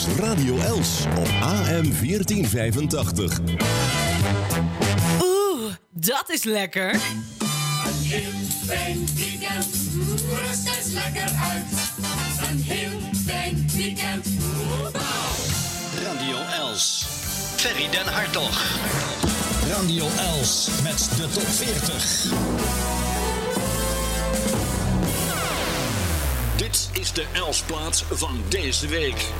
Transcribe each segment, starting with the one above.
is Radio Els op AM 1485. Oeh, dat is lekker. Een heel fijn weekend, rust eens lekker uit. Een heel fijn weekend. Radio Els. Ferry den Hartog. Radio Els met de top 40. Dit is de Elsplaat van deze week.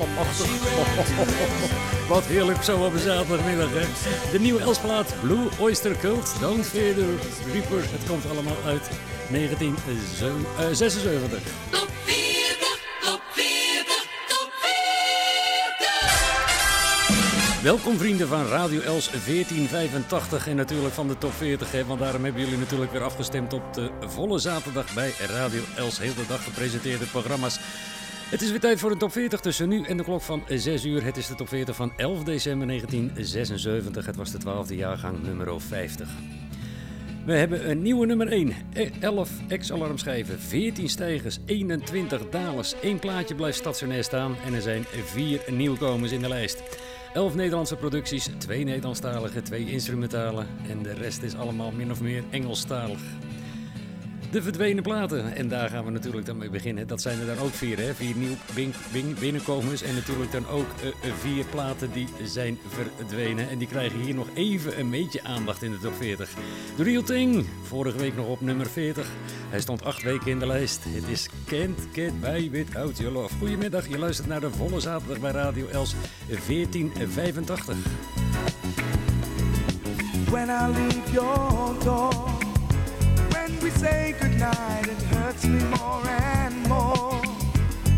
Allemachtig. Wat heerlijk zo op een zaterdagmiddag, hè. De nieuwe Elsplaat, Blue Oyster Cult, Don't Fear the Reaper. Het komt allemaal uit 1976. Top 40, top 40, top 40. Welkom vrienden van Radio Els 1485 en natuurlijk van de top 40. Hè, want daarom hebben jullie natuurlijk weer afgestemd op de volle zaterdag bij Radio Els. Heel de dag gepresenteerde programma's. Het is weer tijd voor een top 40 tussen nu en de klok van 6 uur. Het is de top 40 van 11 december 1976. Het was de 12e jaargang nummer 50. We hebben een nieuwe nummer 1. 11 ex-alarmschijven, 14 stijgers, 21 dalers. Eén plaatje blijft stationair staan en er zijn vier nieuwkomers in de lijst. 11 Nederlandse producties, 2 Nederlandstalige, 2 instrumentale en de rest is allemaal min of meer Engelstalig. De verdwenen platen. En daar gaan we natuurlijk dan mee beginnen. Dat zijn er dan ook vier, hè? Vier nieuw binnenkomers. En natuurlijk dan ook uh, vier platen die zijn verdwenen. En die krijgen hier nog even een beetje aandacht in de top 40. The Real Thing, vorige week nog op nummer 40. Hij stond acht weken in de lijst. Het is Can't Get By Without Your Love. Goedemiddag, je luistert naar de volle zaterdag bij Radio Els 1485. When I leave your door when we say goodnight, it hurts me more and more.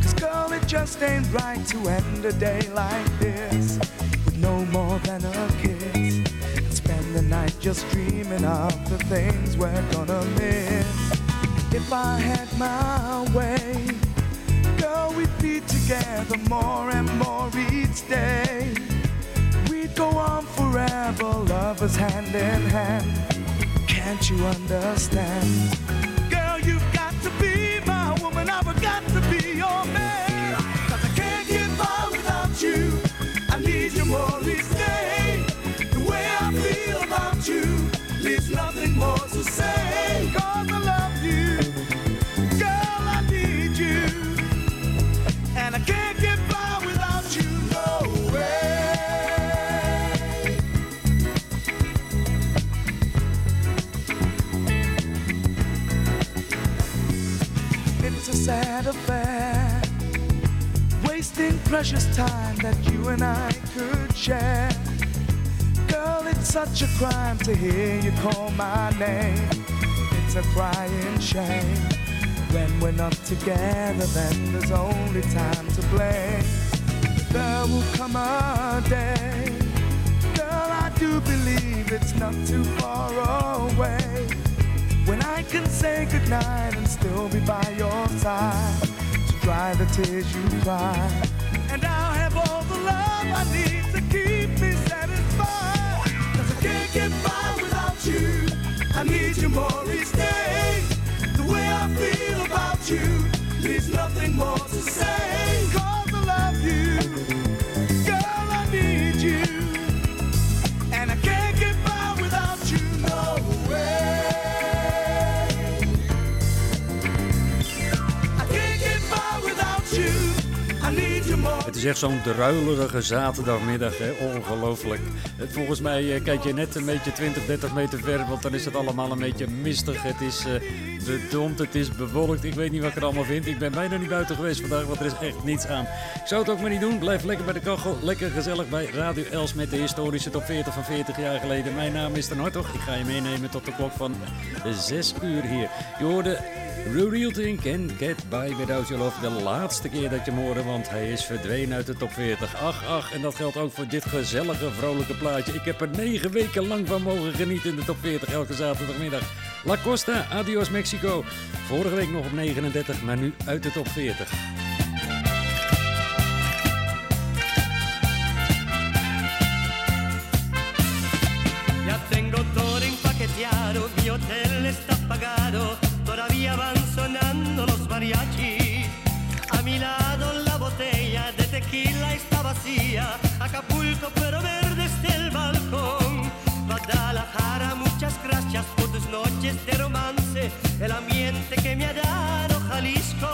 Cause girl, it just ain't right to end a day like this with no more than a kiss. And spend the night just dreaming of the things we're gonna miss. If I had my way, girl, we'd be together more and more each day. We'd go on forever, lovers hand in hand can't you understand? Girl, you've got sad affair. Wasting precious time that you and I could share. Girl, it's such a crime to hear you call my name. It's a crying shame. When we're not together, then there's only time to blame. There will come a day. Girl, I do believe it's not too far away. When I can say goodnight and still be by your side to dry the tears you cry. And I'll have all the love I need to keep me satisfied. Cause I can't get by without you. I need you more each day. The way I feel about you leaves nothing more to say. Cause I love you. Is echt zo'n druilerige zaterdagmiddag, hè? ongelooflijk. Volgens mij eh, kijk je net een beetje 20, 30 meter ver, want dan is het allemaal een beetje mistig. Het is eh, bedompt, het is bewolkt. Ik weet niet wat ik er allemaal vind. Ik ben bijna niet buiten geweest vandaag, want er is echt niets aan. Ik zou het ook maar niet doen. Blijf lekker bij de kachel, lekker gezellig bij Radio Els met de historische top 40 van 40 jaar geleden. Mijn naam is Ten Hartog. Ik ga je meenemen tot de klok van 6 uur hier. Je hoorde Real Thing Can Get By Without Your Love. De laatste keer dat je hem hoorde, want hij is verdwenen uit de top 40. Ach, ach, en dat geldt ook voor dit gezellige, vrolijke plaatje. Ik heb er negen weken lang van mogen genieten in de top 40 elke zaterdagmiddag. La Costa, adios Mexico. Vorige week nog op 39, maar nu uit de top 40. Ya tengo todo empaqueteado, mi hotel está pagado, todavía van sonando los mariachis. A mi lado la botella de tequila está vacía, Acapulco puedo ver desde el balcón. Guadalajara, muchas gracias por tus noches de romance, el ambiente que me ha dado Jalisco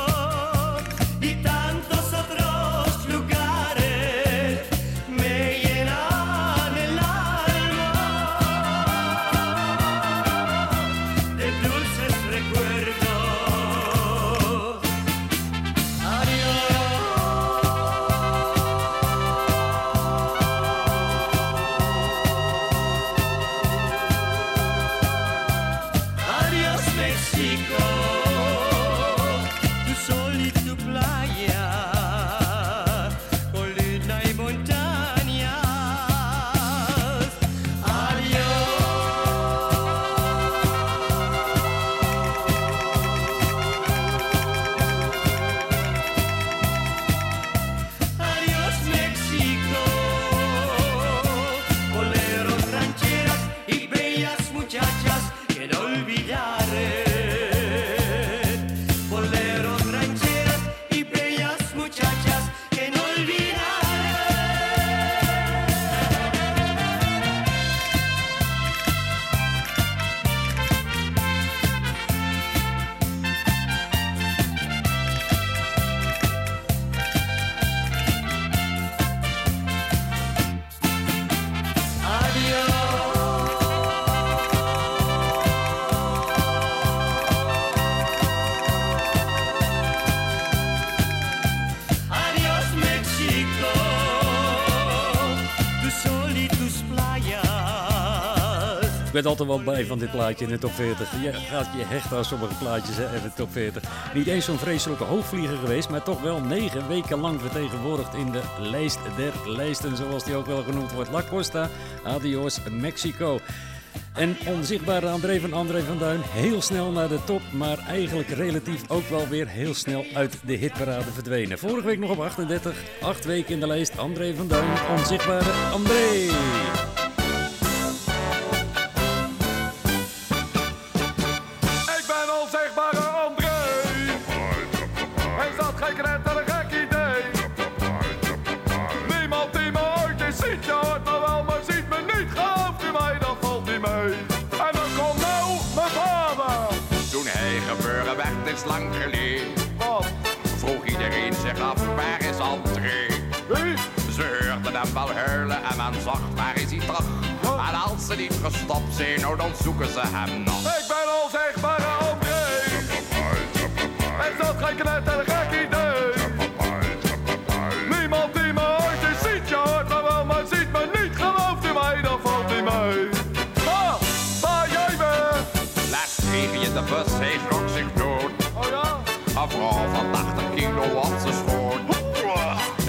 ben altijd wel bij van dit plaatje in de top 40. Je gaat je hechten aan sommige plaatjes in de top 40. Niet eens zo'n vreselijke hoogvlieger geweest, maar toch wel negen weken lang vertegenwoordigd in de lijst der lijsten, zoals die ook wel genoemd wordt. La Costa, Adios, Mexico. En onzichtbare André van André van Duin heel snel naar de top, maar eigenlijk relatief ook wel weer heel snel uit de hitparade verdwenen. Vorige week nog op 38, acht weken in de lijst. André van Duin, onzichtbare André. Lang geleden. Wat? Vroeg iedereen zich af, waar is André? Wie? Ze hoorden hem wel huilen en men zag, waar is hij toch? En als ze niet gestopt zijn, nou dan zoeken ze hem nog. Ik ben onzichtbare André. Is dat geen knettergek gek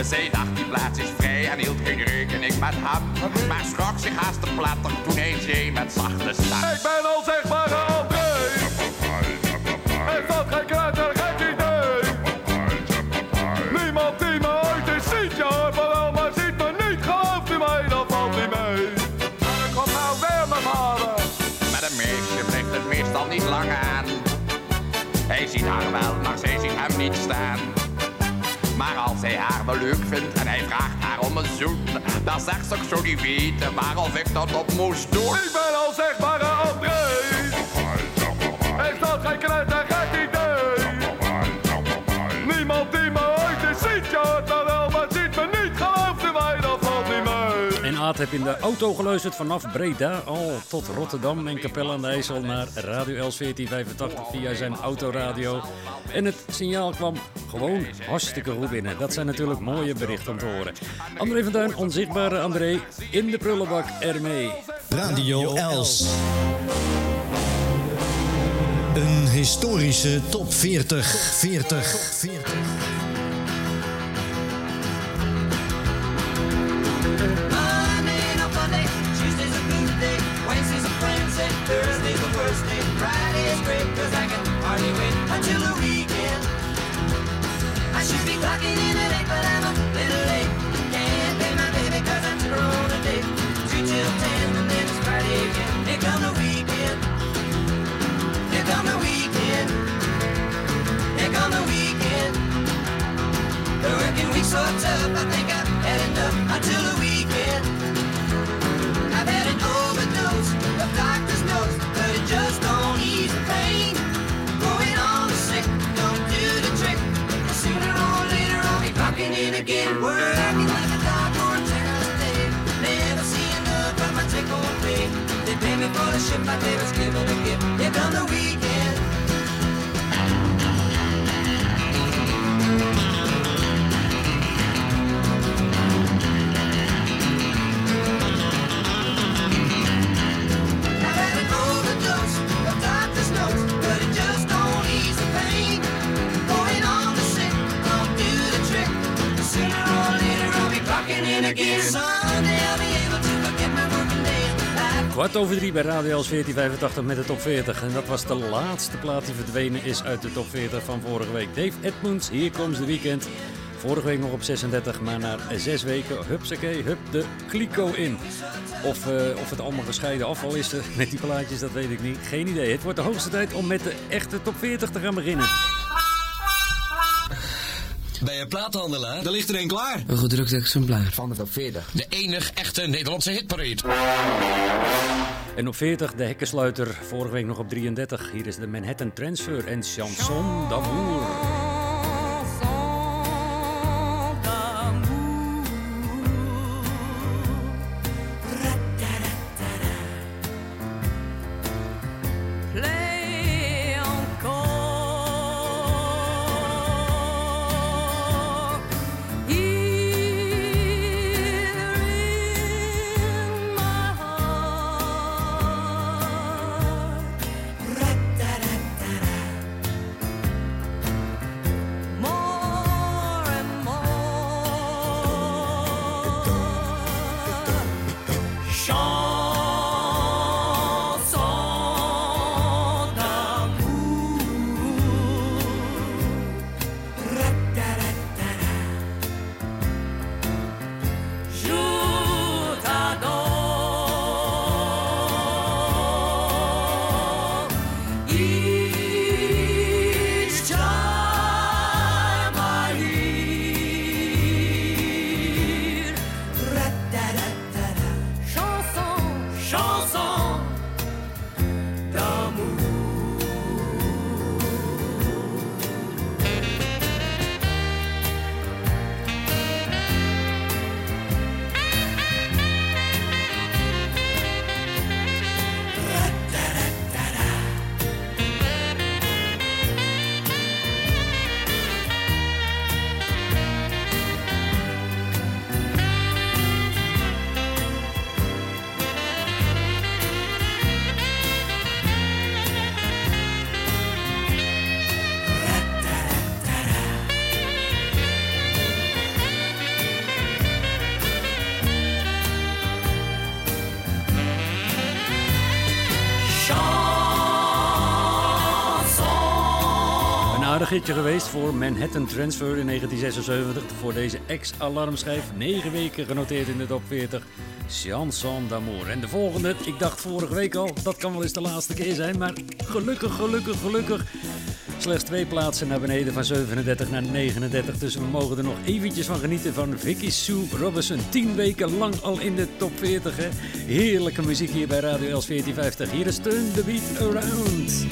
Zij dacht die plaats is vrij en hield geen rekening met hem. Maar schrok zich haast te platter toen hij zei met zachte stem. Ik ben onzichtbare André. Is dat geen knettergek idee? Niemand die me ooit eens ziet, je hoort me wel, maar ziet me niet. Gelooft u mij, dan valt hij mee. En dan komt nou weer mijn vader. Met een meisje blijft het meestal niet lang aan. Hij ziet haar wel, maar zij ziet hem niet staan. Hij haar wel leuk vindt en hij vraagt haar om een zoen, dan zegt ze ook zo niet weten maar of ik dat op moest doen. Ik ben onzichtbare André. Is dat geen knettergek idee? Aad heb in de auto geluisterd vanaf Breda al tot Rotterdam en Capelle aan de IJssel naar Radio Els 1485 via zijn autoradio. En het signaal kwam gewoon hartstikke goed binnen. Dat zijn natuurlijk mooie berichten om te horen. André van Duin, onzichtbare André, in de prullenbak ermee. Radio Els. Een historische top 40. 40. 40. I think I've had enough until the weekend. I've had an overdose of doctor's notes, but it just don't ease the pain. In again. Working like a dog for a a day. Never see enough of my take home pay. They pay me for the shit my neighbors give it a gift. Here come the weekend. Again. Able to forget my working. Life Kwart over drie bij Radio Els 1485 met de top 40. En dat was de laatste plaat die verdwenen is uit de top 40 van vorige week. Dave Edmunds, hier komt de weekend. Vorige week nog op 36, maar na zes weken, hupsakee, hup de kliko in. Of, eh, of het allemaal gescheiden afval is eh, met die plaatjes, dat weet ik niet. Geen idee. Het wordt de hoogste tijd om met de echte top 40 te gaan beginnen. Bij een plaathandelaar, daar ligt er een klaar. Een gedrukt exemplaar van de top 40. De enige echte Nederlandse hitparade. En op 40 de hekkensluiter, vorige week nog op 33. Hier is de Manhattan Transfer en Chanson d'amour. Aardig geweest voor Manhattan Transfer in 1976. Voor deze ex-alarmschijf. 9 weken genoteerd in de top 40. Chanson d'amour. En de volgende, ik dacht vorige week al, dat kan wel eens de laatste keer zijn. Maar gelukkig, gelukkig, gelukkig. Slechts twee plaatsen naar beneden van 37 naar 39. Dus we mogen er nog eventjes van genieten van Vicky Sue Robinson. 10 weken lang al in de top 40. Hè? Heerlijke muziek hier bij Radio Els 1450. Hier is Turn the Beat Around.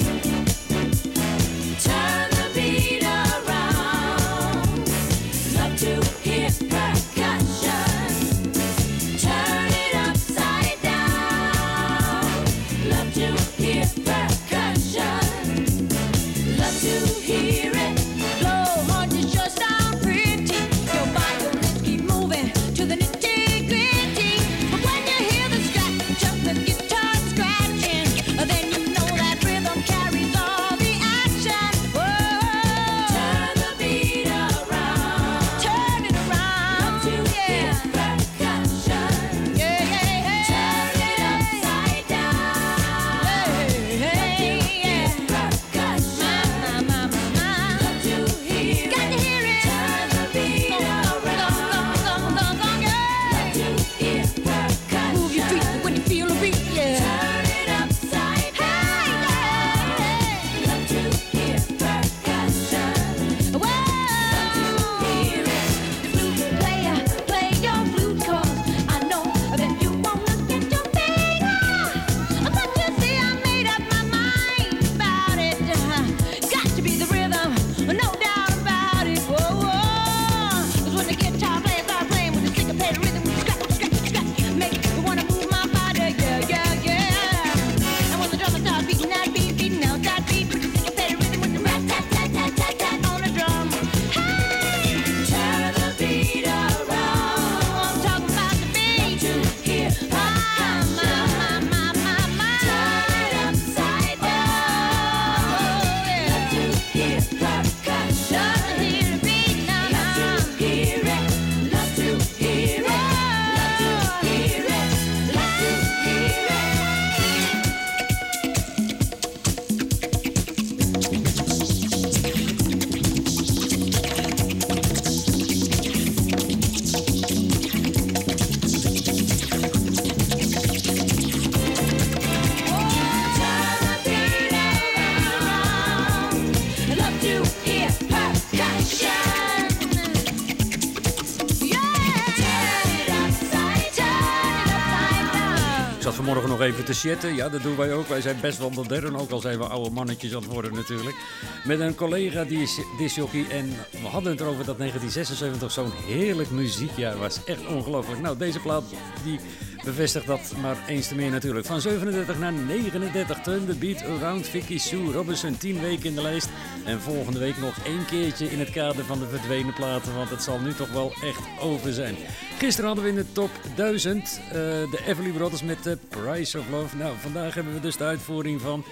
Te. Ja, dat doen wij ook. Wij zijn best wel modern, ook al zijn we oude mannetjes aan het worden natuurlijk. Met een collega die is disjockey en we hadden het erover dat 1976 zo'n heerlijk muziekjaar was. Echt ongelooflijk. Nou, deze plaat die bevestigt dat maar eens te meer natuurlijk. Van 37 naar 39, Turn the Beat Around Vicky Sue Robinson. 10 weken in de lijst. En volgende week nog één keertje in het kader van de verdwenen platen. Want het zal nu toch wel echt over zijn. Gisteren hadden we in de top 1000 eh, de Everly Brothers met de Price of Love. Nou, vandaag hebben we dus de uitvoering van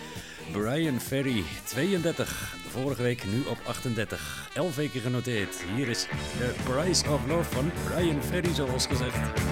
Brian Ferry. 32. Vorige week nu op 38. 11 weken genoteerd. Hier is de Price of Love van Brian Ferry, zoals gezegd.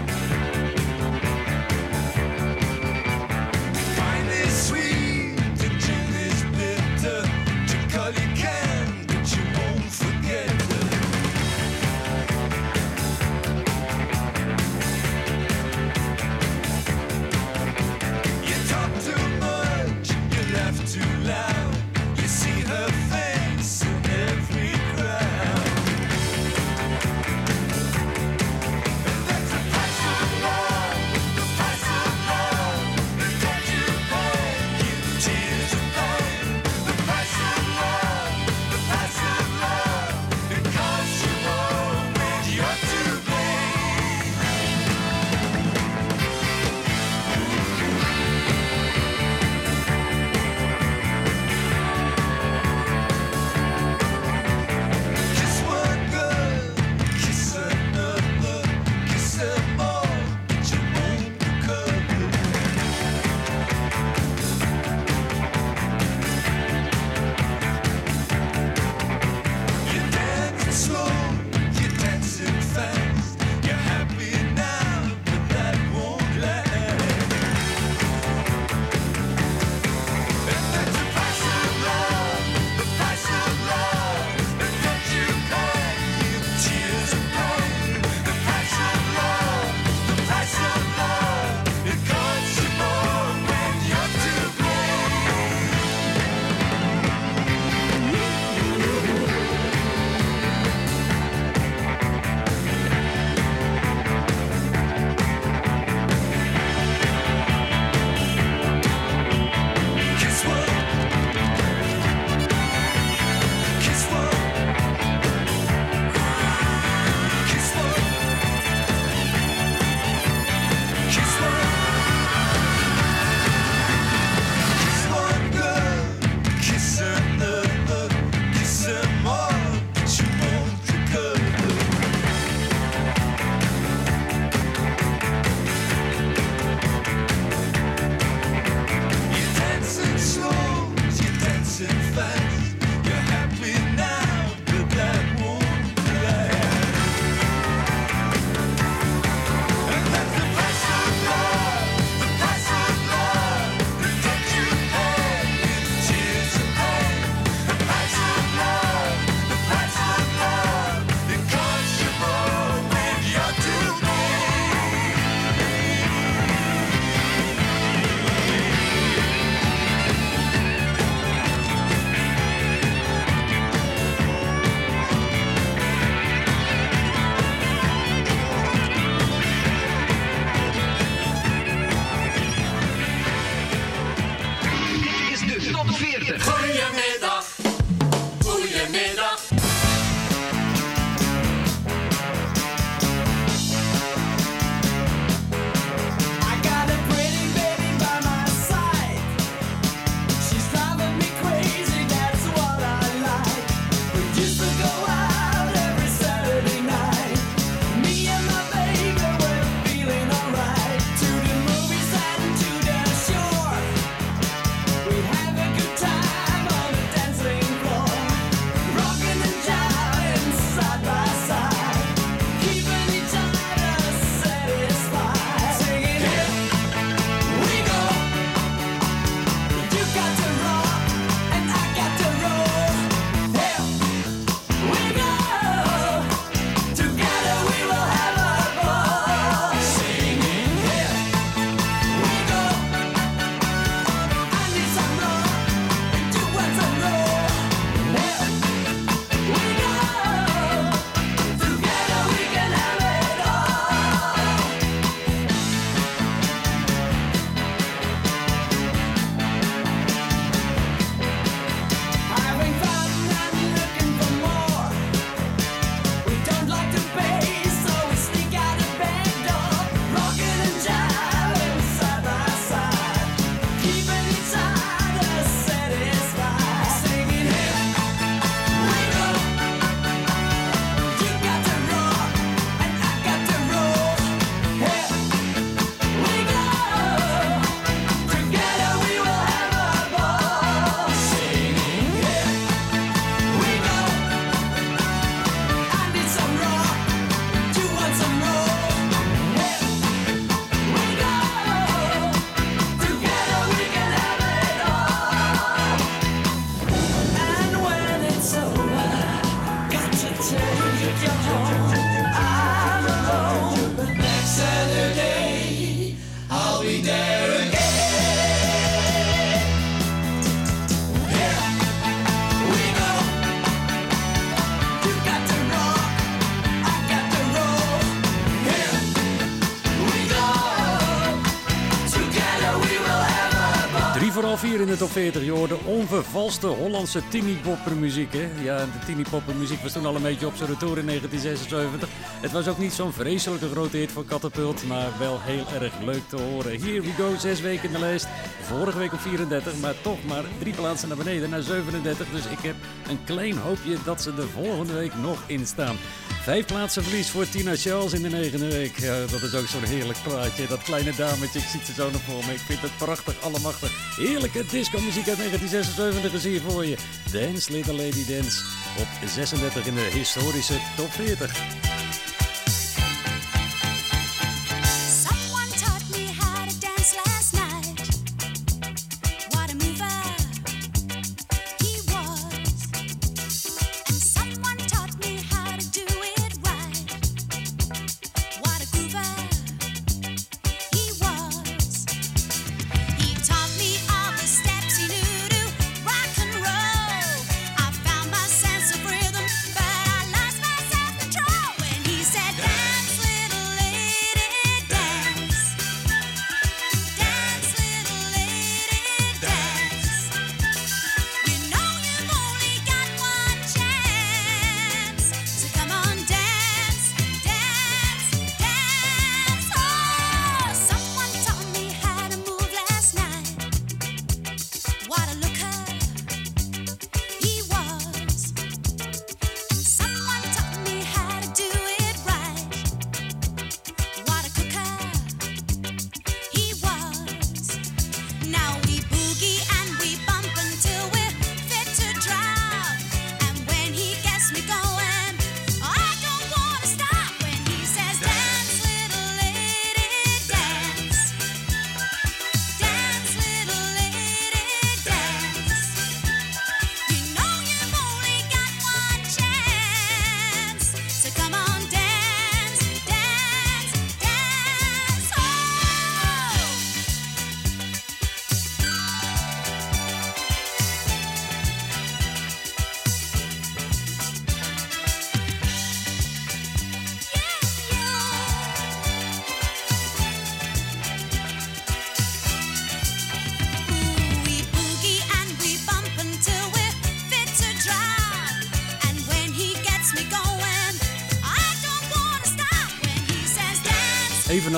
De top 40. Je hoorde onvervalste Hollandse tinniepoppermuziek. Hè? Ja, de tinniepoppermuziek was toen al een beetje op zijn retour in 1976. Het was ook niet zo'n vreselijke grote hit voor Catapult, maar wel heel erg leuk te horen. Here we go, zes weken in de lijst. Vorige week op 34, maar toch maar drie plaatsen naar beneden, naar 37. Dus ik heb een klein hoopje dat ze de volgende week nog in staan. Vijf plaatsen verlies voor Tina Charles in de negende week. Dat is ook zo'n heerlijk plaatje. Dat kleine dametje, ik zie ze zo nog voor me. Ik vind het prachtig, allemachtig. Heerlijke disco-muziek uit 1976 is hier voor je. Dance, Little Lady Dance. Op 36 in de historische top 40.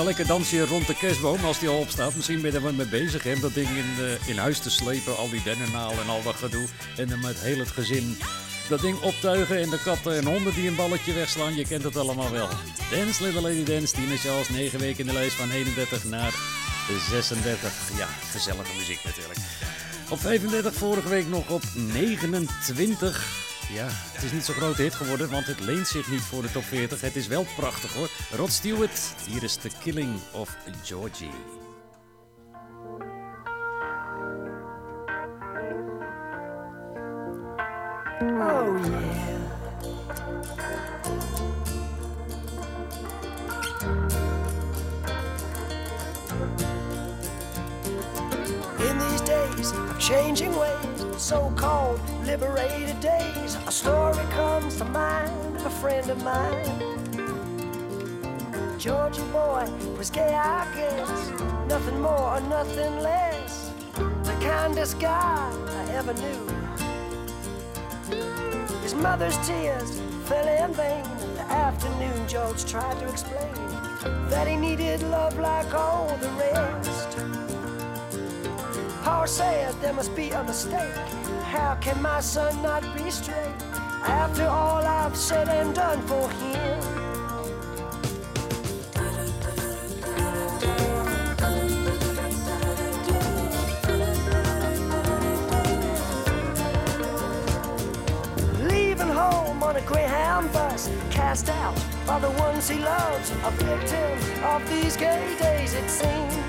Lekker dansje rond de kerstboom als die al opstaat. Misschien ben je er wel mee bezig om dat ding in, eh, in huis te slepen. Al die dennenalen en al dat gedoe. En dan met heel het gezin dat ding optuigen. En de katten en honden die een balletje wegslaan. Je kent het allemaal wel. Dance Little Lady Dance. Tina Charles. 9 weken in de lijst van 31 naar 36. Ja, gezellige muziek natuurlijk. Op 35 vorige week nog op 29. Ja, het is niet zo'n grote hit geworden, want het leent zich niet voor de top 40. Het is wel prachtig hoor. Rod Stewart, hier is The Killing of Georgie. Oh, yeah. In these days of changing ways, so called liberated days, a story comes to mind of a friend of mine. Georgie boy was gay, I guess, nothing more or nothing less. The kindest guy I ever knew. His mother's tears fell in vain. The afternoon George tried to explain that he needed love like all the rest. Paul said there must be a mistake. How can my son not be straight after all I've said and done for him? Leaving home on a Greyhound bus, cast out by the ones he loves, a victim of these gay days, it seems.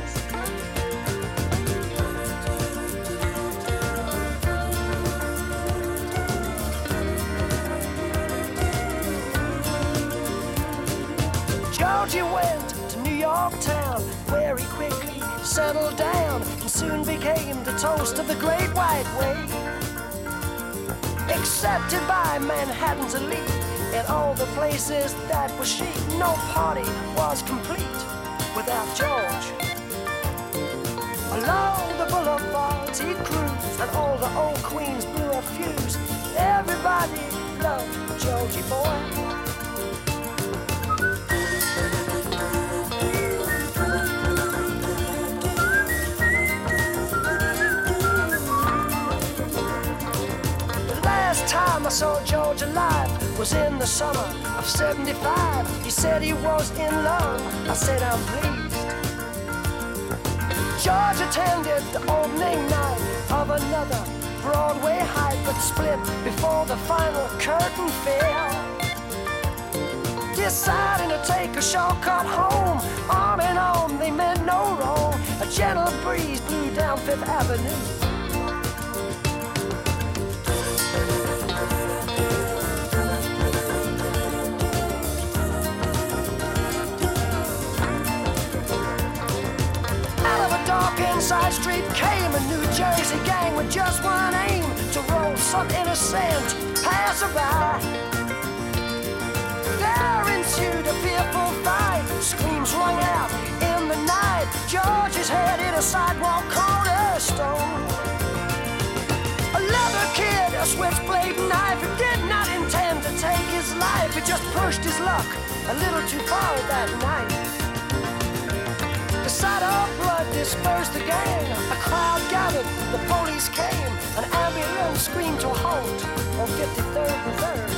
Georgie went to New York town, where he quickly settled down and soon became the toast of the Great White Way. Accepted by Manhattan's elite in all the places that were chic, no party was complete without George. Along the boulevard, city cruise, and all the old queens blew a fuse. Everybody loved Georgie boy. Time I saw George alive was in the summer of 75. He said he was in love. I said, I'm pleased. George attended the opening night of another Broadway hype, but split before the final curtain fell. Deciding to take a shortcut home, arm in arm, they meant no wrong. A gentle breeze blew down Fifth Avenue. Street came a New Jersey gang with just one aim to roll some innocent passerby. There ensued a fearful fight. Screams rung out in the night. George's head hit a sidewalk cornerstone. A leather kid, a switchblade knife. He did not intend to take his life. He just pushed his luck a little too far that night. Of blood dispersed the gang. A crowd gathered, the police came. An ambulance screamed to halt on 53rd and 3rd.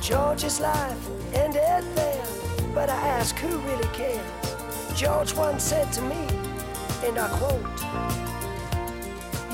George's life ended there, but I ask who really cares. George once said to me, and I quote,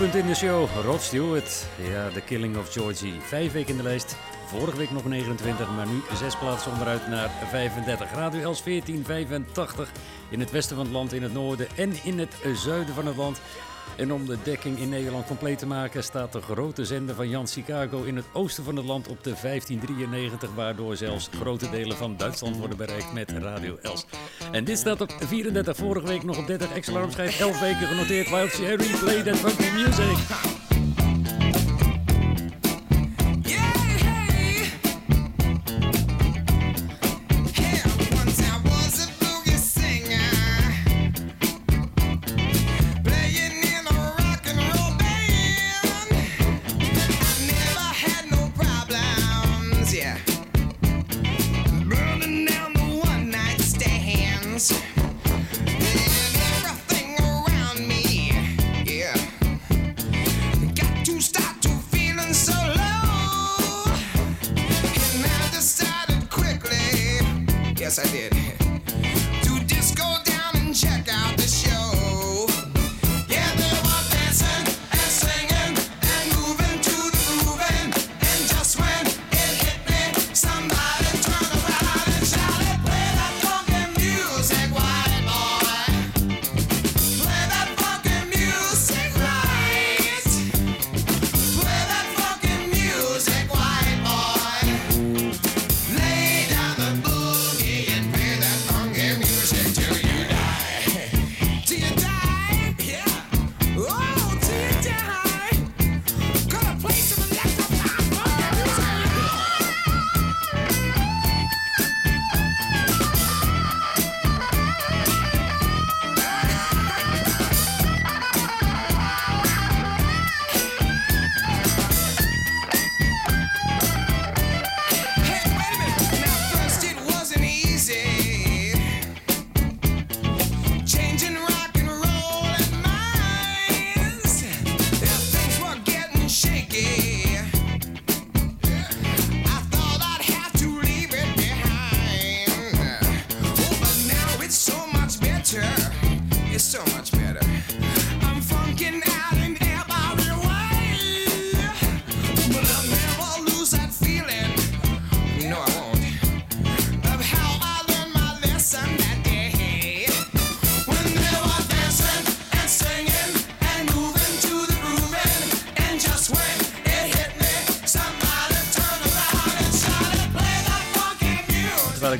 Rustpunt in de show. Rod Stewart. Ja, The Killing of Georgie. Vijf weken in de lijst. Vorige week nog 29, maar nu zes plaatsen onderuit naar 35. Radio Els 1485 in het westen van het land, in het noorden en in het zuiden van het land. En om de dekking in Nederland compleet te maken staat de grote zender van Jan Chicago in het oosten van het land op de 1593, waardoor zelfs grote delen van Duitsland worden bereikt met Radio Els. En dit staat op 34, vorige week nog op 30, Excel schijf 11 weken genoteerd. Wild Cherry, play that funky music.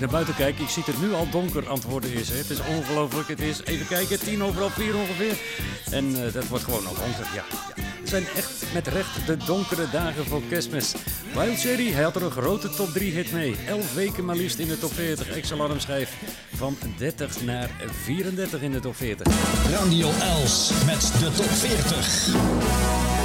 ik naar buiten kijk, ik zie het nu al donker aan het worden is. Hè. Het is ongelooflijk. Het is, even kijken, tien overal vier ongeveer. En uh, dat wordt gewoon nog donker, ja, ja. Het zijn echt met recht de donkere dagen voor kerstmis. Wild Cherry, hij had er een grote top 3 hit mee. 11 weken maar liefst in de top 40. Ex-alarm schijf van 30 naar 34 in de top 40. Radio Els met de top 40.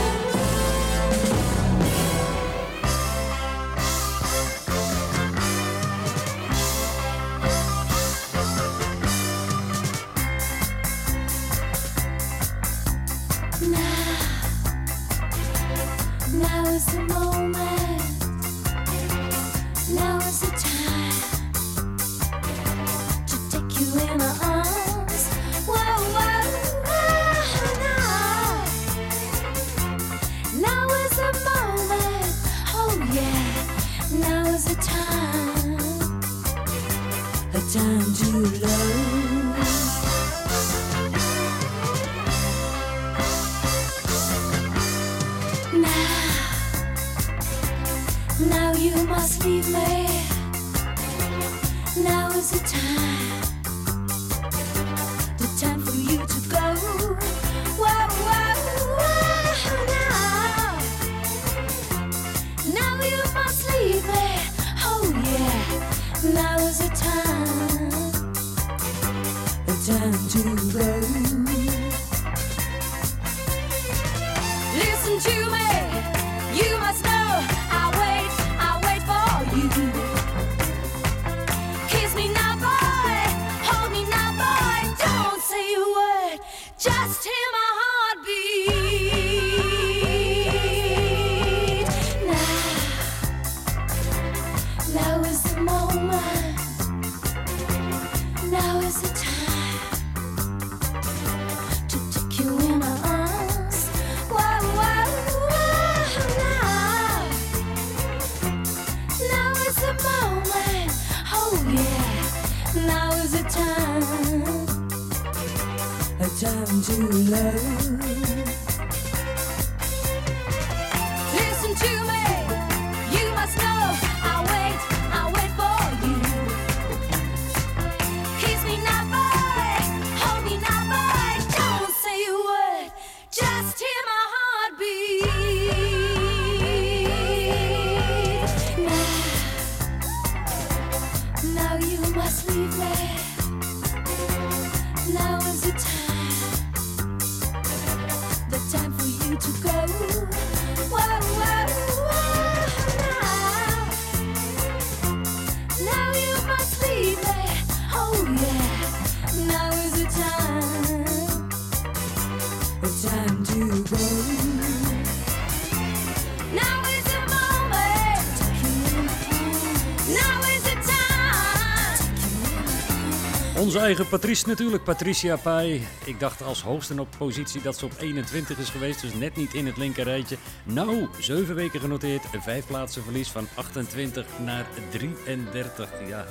Onze eigen Patrice natuurlijk, Patricia Pai. Ik dacht als hoogste op positie dat ze op 21 is geweest, dus net niet in het linkerrijtje. Nou, 7 weken genoteerd, 5 plaatsen verlies van 28 naar 33. Ja.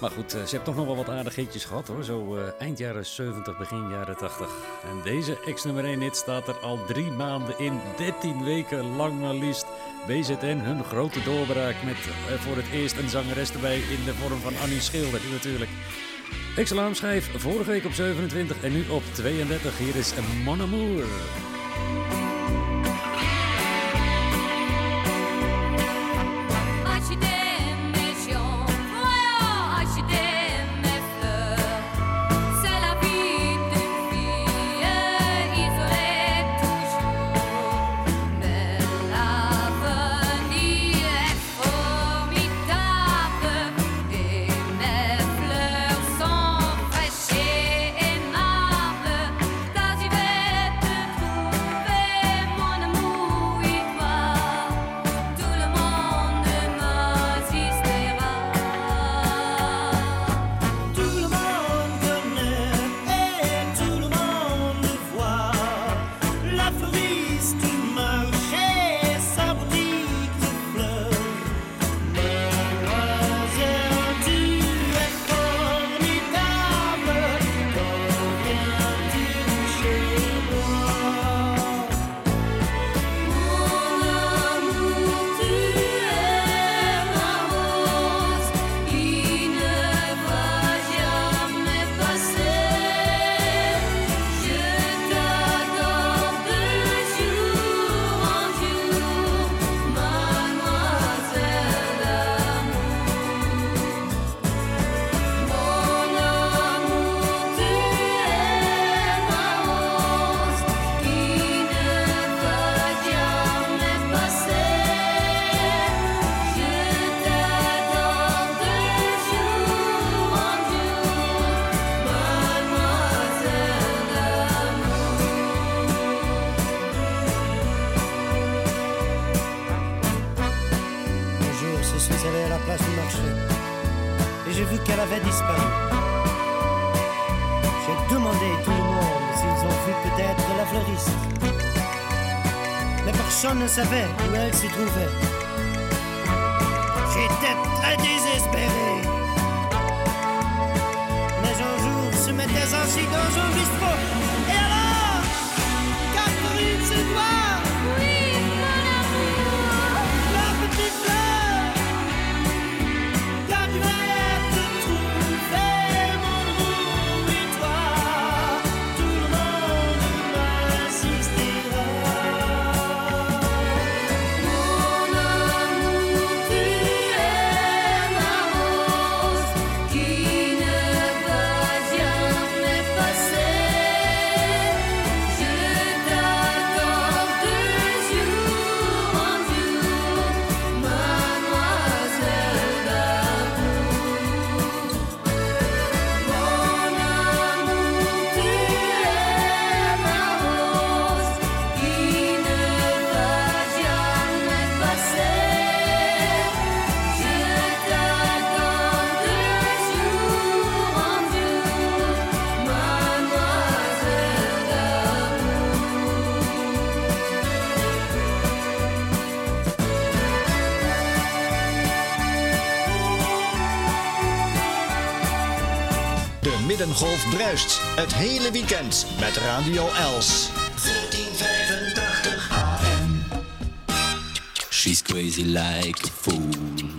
Maar goed, eh, ze heeft toch nog wel wat aardigheidjes gehad hoor. Zo eh, eind jaren 70, begin jaren 80. En deze ex-nummer 1 hit staat er al drie maanden in. 13 weken lang maar liefst. BZN, hun grote doorbraak met eh, voor het eerst een zangeres erbij in de vorm van Annie Schilder natuurlijk. Ex-alarmschijf, vorige week op 27 en nu op 32. Hier is Mon Amour. Personne ne savait où elle s'y trouvait. J'étais très désespéré. Mais un jour, je m'étais assis dans un bistrot. Et alors, Catherine, c'est toi bruist het hele weekend met Radio Els. 1485 AM. She's crazy like a fool.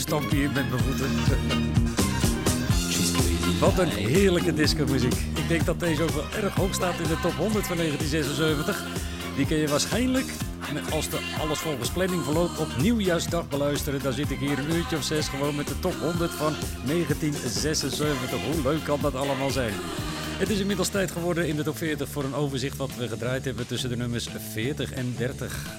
Stampen hier met mijn voeten. Wat een heerlijke discomuziek. Ik denk dat deze ook wel erg hoog staat in de top 100 van 1976. Die kun je waarschijnlijk, als de alles volgens planning verloopt, op nieuwjaarsdag beluisteren. Dan zit ik hier een uurtje of zes gewoon met de top 100 van 1976. Hoe leuk kan dat allemaal zijn? Het is inmiddels tijd geworden in de top 40 voor een overzicht wat we gedraaid hebben tussen de nummers 40 en 30.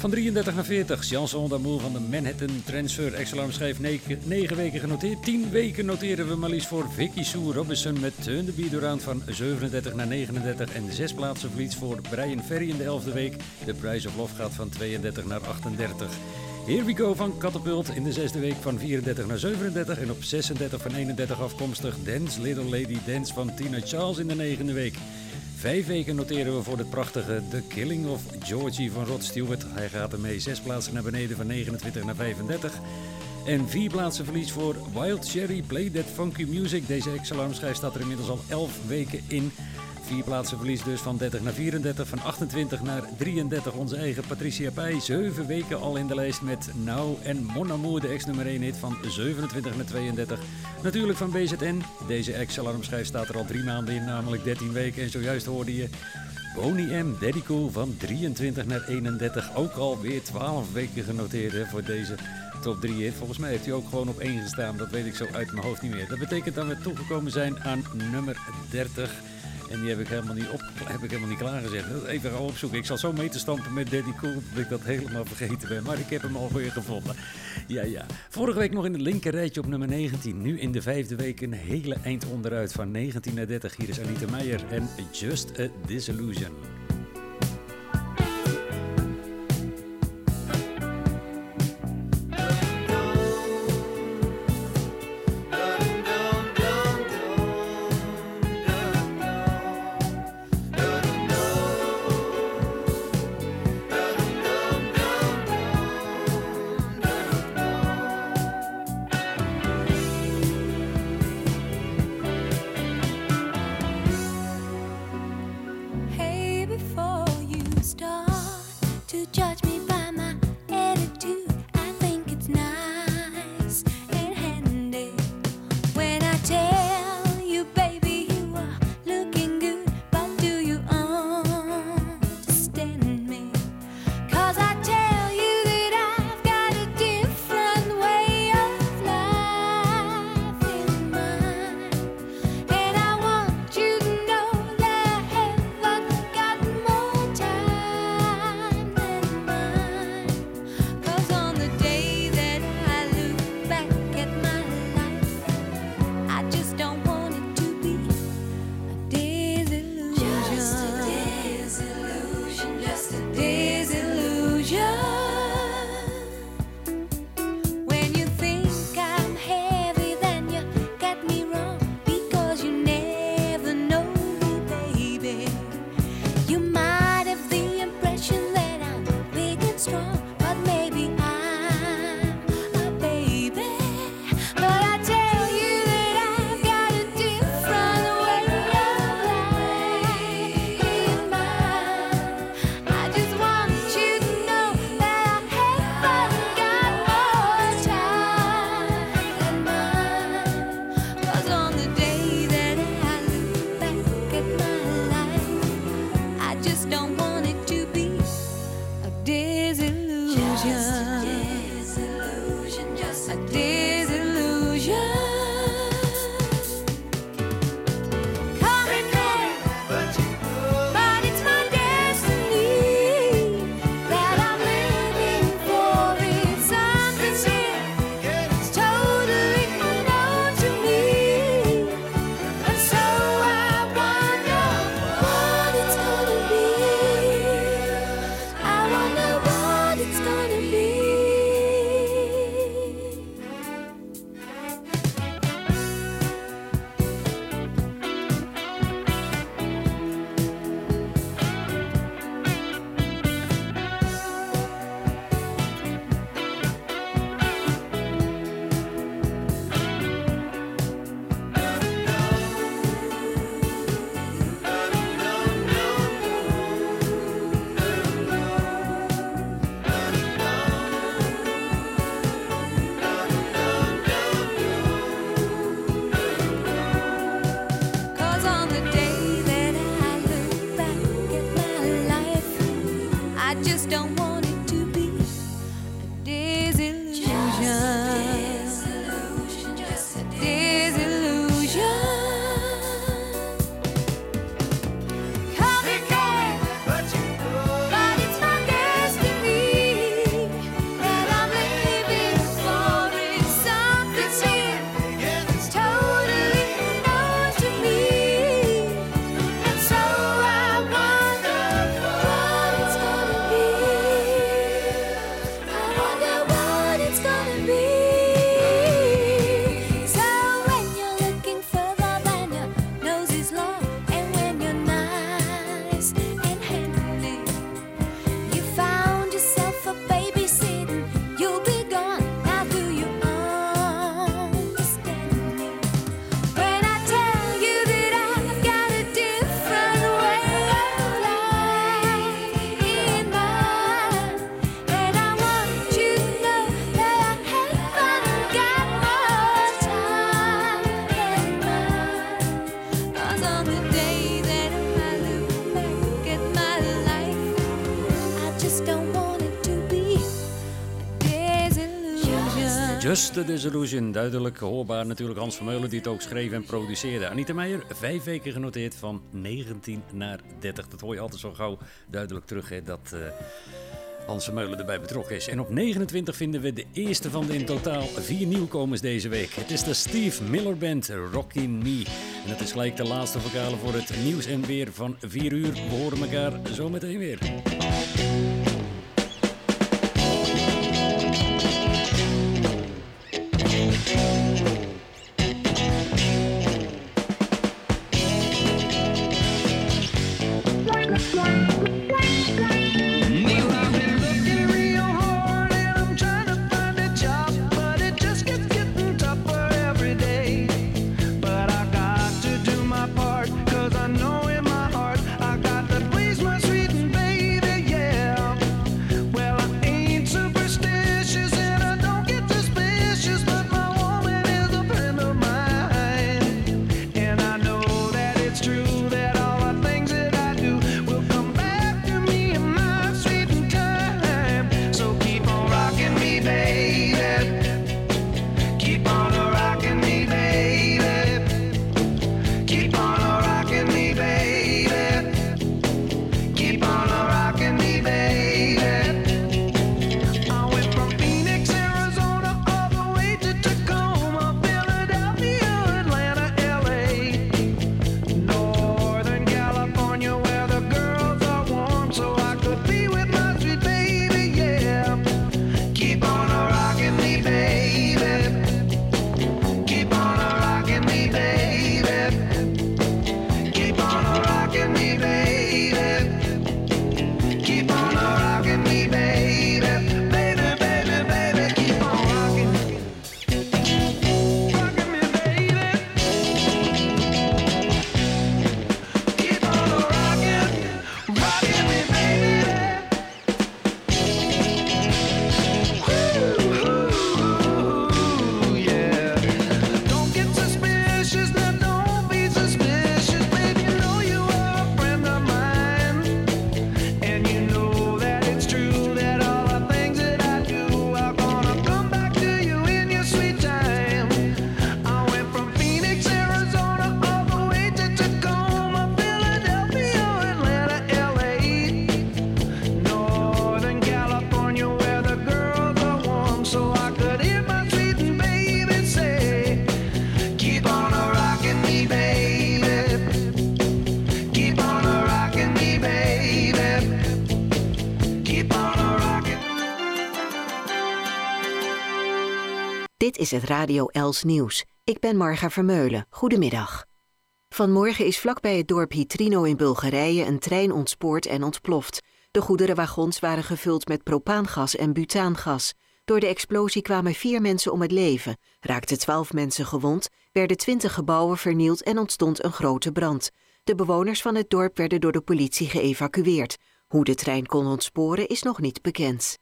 Van 33 naar 40, Chanson d'amour van de Manhattan Transfer. Ex-alarm schijf 9 weken genoteerd. 10 weken noteren we maar liefst voor Vicky Sue Robinson met Turn the Beat Around van 37 naar 39. En 6 plaatsen verlies voor Brian Ferry in de 11e week. De Price of Love gaat van 32 naar 38. Here we go van Catapult in de zesde week van 34 naar 37. En op 36 van 31 afkomstig Dance Little Lady Dance van Tina Charles in de negende week. Vijf weken noteren we voor het prachtige The Killing of Georgie van Rod Stewart. Hij gaat ermee zes plaatsen naar beneden van 29 naar 35. En vier plaatsen verlies voor Wild Cherry Play That Funky Music. Deze ex-alarmschijf staat er inmiddels al 11 weken in. Vier plaatsen verlies dus van 30 naar 34, van 28 naar 33. Onze eigen Patricia Pij, zeven weken al in de lijst met Now en Mon Amour, de ex-nummer 1 hit van 27 naar 32. Natuurlijk van BZN. Deze ex-alarmschijf staat er al drie maanden in, namelijk 13 weken. En zojuist hoorde je Boney M. Daddy Cool van 23 naar 31. Ook alweer 12 weken genoteerd voor deze top 3 hit. Volgens mij heeft hij ook gewoon op 1 gestaan. Dat weet ik zo uit mijn hoofd niet meer. Dat betekent dat we toegekomen zijn aan nummer 30. En die heb ik helemaal niet, op, heb ik helemaal niet klaargezet. Even gaan opzoeken. Ik zal zo mee te stampen met Daddy Cool dat ik dat helemaal vergeten ben. Maar ik heb hem alweer gevonden. Ja, ja. Vorige week nog in het linker rijtje op nummer 19. Nu in de vijfde week een hele eind onderuit van 19 naar 30. Hier is Anita Meijer en Just a Disillusion. Just the. Duidelijk hoorbaar natuurlijk Hans Vermeulen die het ook schreef en produceerde. Anita Meijer, vijf weken genoteerd van 19 naar 30. Dat hoor je altijd zo gauw duidelijk terug hè, dat eh, Hans Vermeulen erbij betrokken is. En op 29 vinden we de eerste van de in totaal vier nieuwkomers deze week. Het is de Steve Miller Band, Rockin' Me. En het is gelijk de laatste vocale voor het nieuws en weer van 4 uur. We horen elkaar zo meteen weer. Is het Radio Els Nieuws. Ik ben Marga Vermeulen. Goedemiddag. Vanmorgen is vlakbij het dorp Hitrino in Bulgarije een trein ontspoord en ontploft. De goederenwagons waren gevuld met propaangas en butaangas. Door de explosie kwamen vier mensen om het leven, raakten twaalf mensen gewond, werden twintig gebouwen vernield en ontstond een grote brand. De bewoners van het dorp werden door de politie geëvacueerd. Hoe de trein kon ontsporen is nog niet bekend.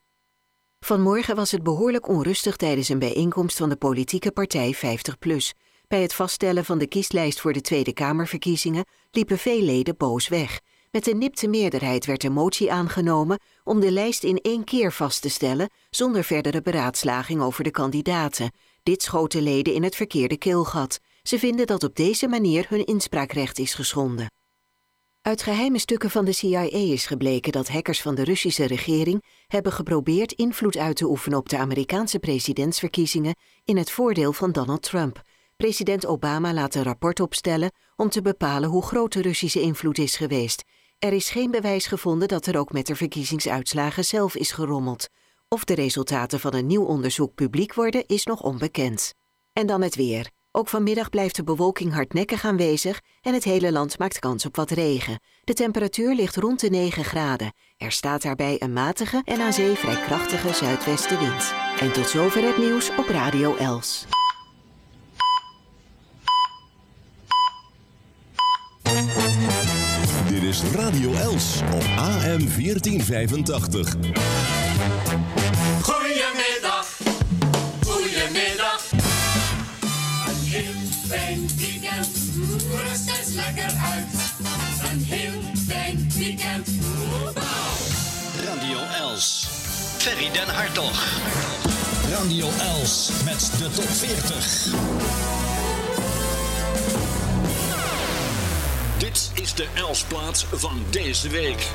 Vanmorgen was het behoorlijk onrustig tijdens een bijeenkomst van de politieke partij 50PLUS. Bij het vaststellen van de kieslijst voor de Tweede Kamerverkiezingen liepen veel leden boos weg. Met een nipte meerderheid werd een motie aangenomen om de lijst in één keer vast te stellen zonder verdere beraadslaging over de kandidaten. Dit schoot de leden in het verkeerde keelgat. Ze vinden dat op deze manier hun inspraakrecht is geschonden. Uit geheime stukken van de CIA is gebleken dat hackers van de Russische regering hebben geprobeerd invloed uit te oefenen op de Amerikaanse presidentsverkiezingen in het voordeel van Donald Trump. President Obama laat een rapport opstellen om te bepalen hoe groot de Russische invloed is geweest. Er is geen bewijs gevonden dat er ook met de verkiezingsuitslagen zelf is gerommeld. Of de resultaten van een nieuw onderzoek publiek worden, is nog onbekend. En dan het weer. Ook vanmiddag blijft de bewolking hardnekkig aanwezig en het hele land maakt kans op wat regen. De temperatuur ligt rond de 9 graden. Er staat daarbij een matige en aan zee vrij krachtige zuidwestenwind. En tot zover het nieuws op Radio Els. Dit is Radio Els op AM 1485. lekker uit. Een heel fijn weekend. Radio Els. Ferry den Hartog. Radio Els met de top 40. Dit is de Elsplaats van deze week.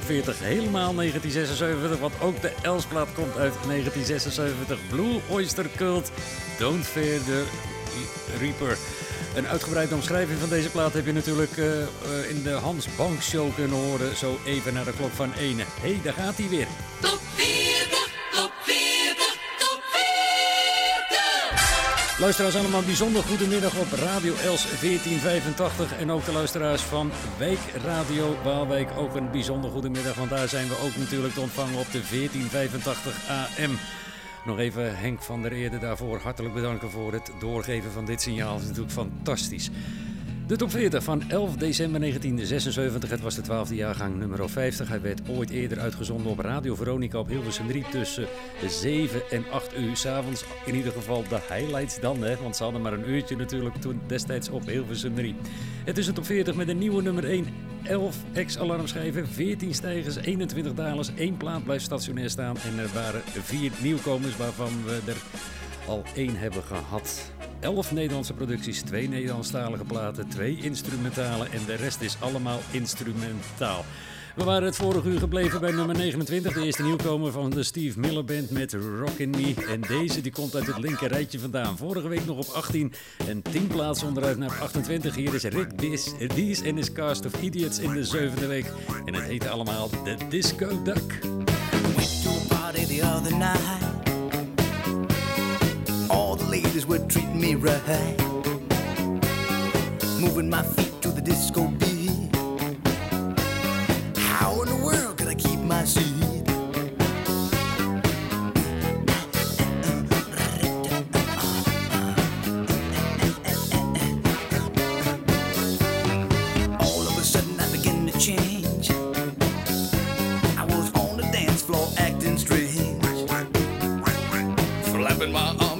40 helemaal 1976. wat ook de Elsplaat komt uit 1976. Blue Oyster Cult, Don't Fear the Reaper. Een uitgebreide omschrijving van deze plaat heb je natuurlijk eh, eh, in de Hans Bank Show kunnen horen. Zo even naar de klok van 1. Hé, hey, daar gaat hij weer. Luisteraars allemaal bijzonder goedemiddag op Radio Els 1485 en ook de luisteraars van Wijkradio Waalwijk ook een bijzonder goedemiddag, want daar zijn we ook natuurlijk te ontvangen op de 1485 AM. Nog even Henk van der Eerde daarvoor hartelijk bedanken voor het doorgeven van dit signaal. Dat is natuurlijk fantastisch. De top 40 van 11 december 1976. Het was de 12e jaargang nummer 50. Hij werd ooit eerder uitgezonden op Radio Veronica op Hilversum 3 tussen 7 en 8 uur s'avonds. In ieder geval de highlights dan, hè? want ze hadden maar een uurtje natuurlijk toen destijds op Hilversum 3. Het is een top 40 met een nieuwe nummer 1. 11 ex-alarmschijven, 14 stijgers, 21 dalers, 1 plaat blijft stationair staan. En er waren 4 nieuwkomers waarvan we er al één hebben gehad. 11 Nederlandse producties, 2 Nederlandstalige platen, 2 instrumentale en de rest is allemaal instrumentaal. We waren het vorige uur gebleven bij nummer 29, de eerste nieuwkomer van de Steve Miller Band met Rockin' Me. En deze die komt uit het linker rijtje vandaan. Vorige week nog op 18 en 10 plaatsen onderuit naar 28. Hier is Rick Dees, en his cast of idiots in de zevende week. En het heette allemaal The Disco Duck. party the other night. Ladies were treating me right. Moving my feet to the disco beat. How in the world could I keep my seat? All of a sudden I began to change. I was on the dance floor acting strange. Flapping my arms,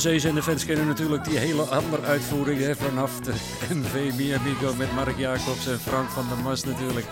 Zees en de fans kennen natuurlijk die hele andere uitvoering hè, vanaf de MV Miamigo met Mark Jacobs en Frank van der Mas natuurlijk.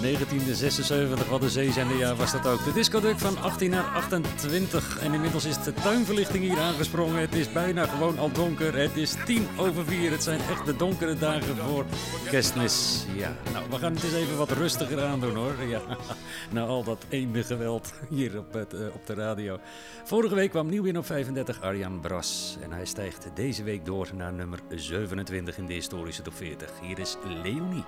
1976, wat een zeezender jaar was dat ook. De discoduck van 18 naar 28. En inmiddels is de tuinverlichting hier aangesprongen. Het is bijna gewoon al donker. Het is tien over vier. Het zijn echt de donkere dagen voor kerstmis. Ja, gaan het eens even wat rustiger aandoen hoor. Ja, na al dat ene geweld hier op, het, eh, op de radio. Vorige week kwam nieuw in op 35 Arjan Bras. En hij stijgt deze week door naar nummer 27 in de historische top 40. Hier is Leonie. Leonie,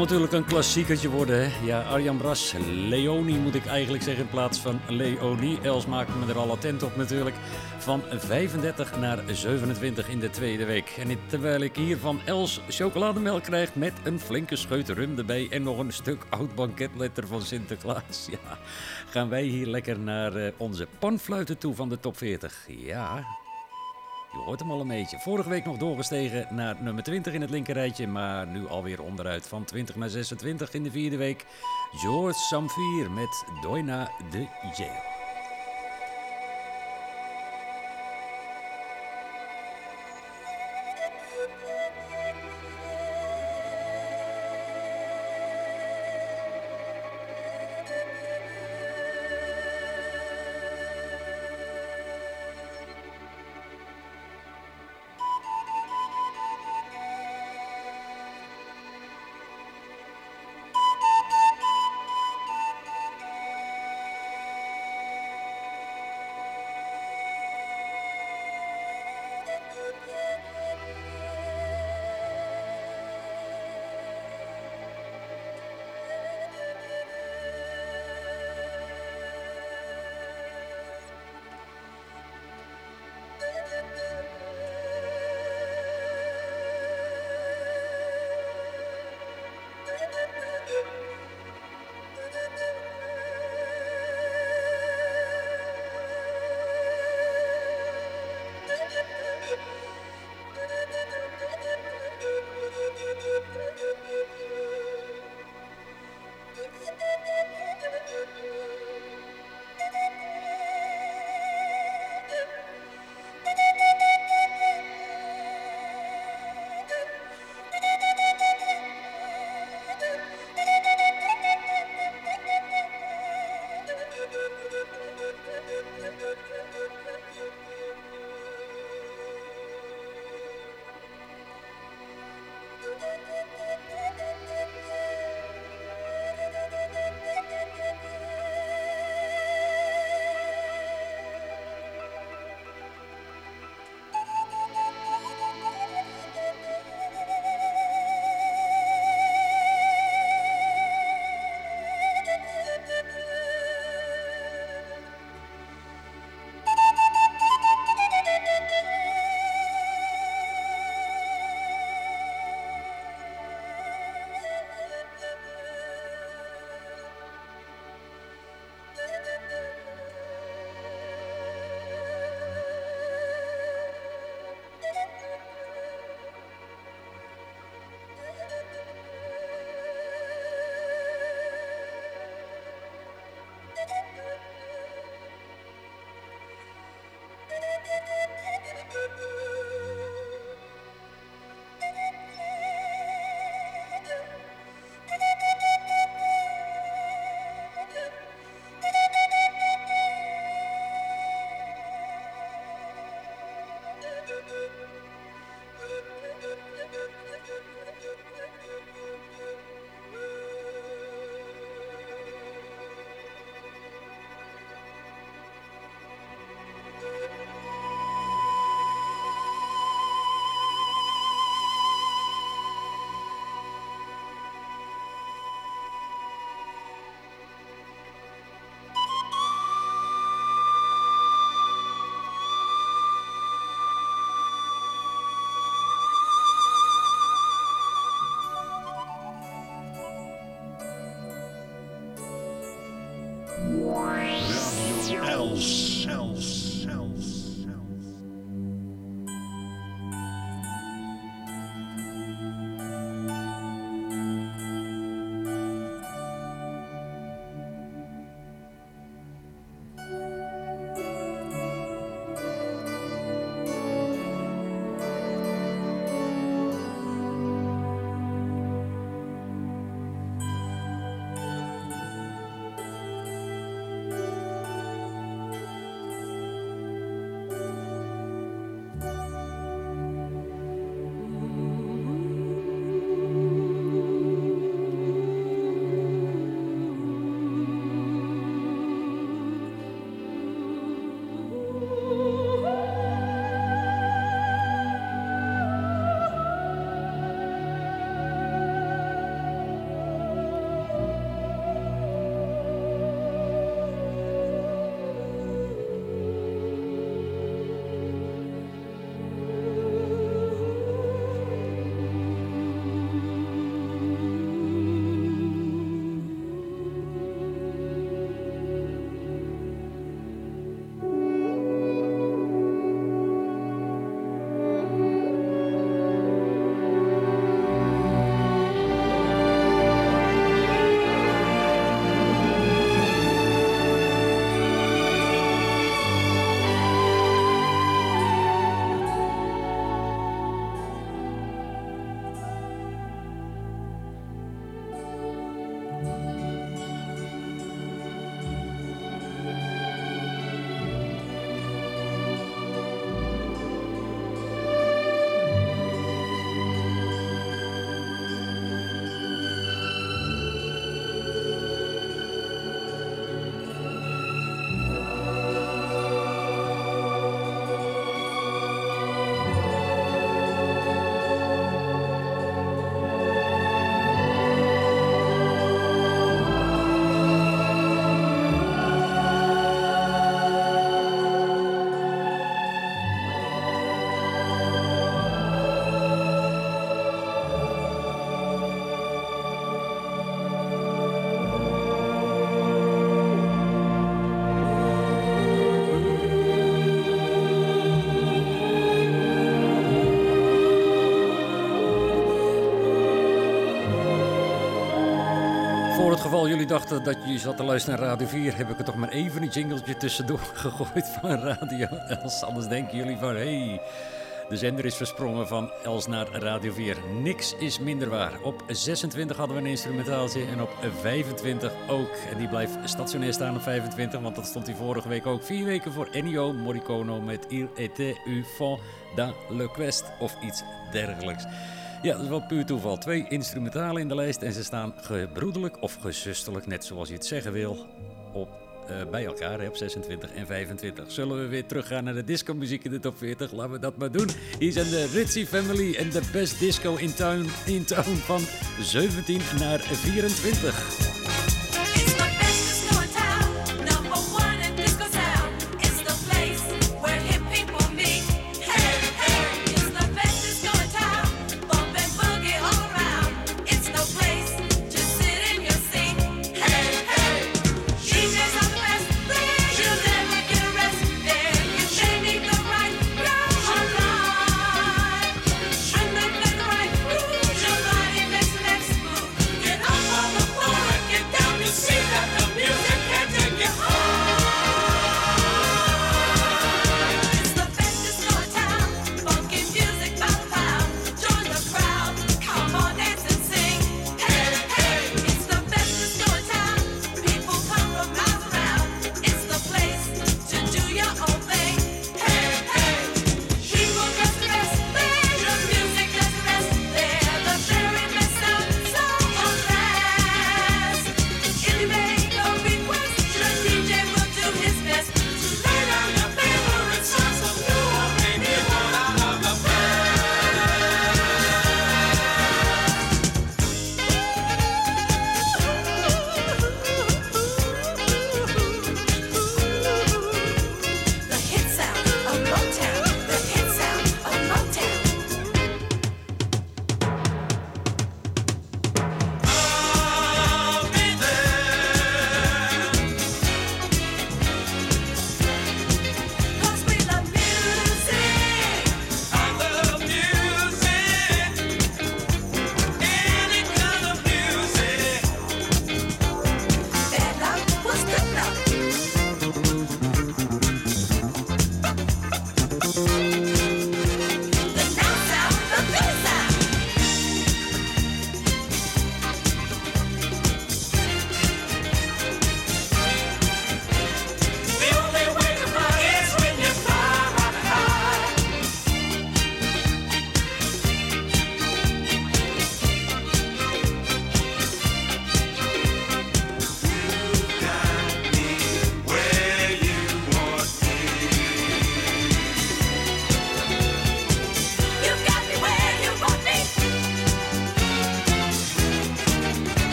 natuurlijk een klassiekertje worden. Hè? Ja, Arjan Bras, Leonie moet ik eigenlijk zeggen in plaats van Leonie. Els maakt me er al attent op natuurlijk. Van 35 naar 27 in de tweede week. En terwijl ik hier van Els chocolademelk krijg met een flinke scheut rum erbij en nog een stuk oud banketletter van Sinterklaas. Ja, gaan wij hier lekker naar eh, onze panfluiten toe van de top 40. Ja, je hoort hem al een beetje. Vorige week nog doorgestegen naar nummer 20 in het linkerrijtje, maar nu alweer onderuit van 20 naar 26 in de vierde week. George Samfir met Doina de Jail. Dachten dat je zat te luisteren naar Radio 4, heb ik er toch maar even een jingletje tussendoor gegooid van Radio Els. Anders denken jullie van, hé, hey, de zender is versprongen van Els naar Radio 4. Niks is minder waar. Op 26 hadden we een instrumentaaltje en op 25 ook. En die blijft stationair staan op 25, want dat stond hij vorige week ook. Vier weken voor Ennio Morricone met Il était u fond dans le quest of iets dergelijks. Ja, dat is wel puur toeval. Twee instrumentalen in de lijst en ze staan gebroederlijk of gezusterlijk, net zoals je het zeggen wil, op, eh, bij elkaar hè, op 26 en 25. Zullen we weer teruggaan naar de disco-muziek in de top 40? Laten we dat maar doen. Hier zijn de Ritzy Family en de Best Disco in Town, in town van 17 naar 24.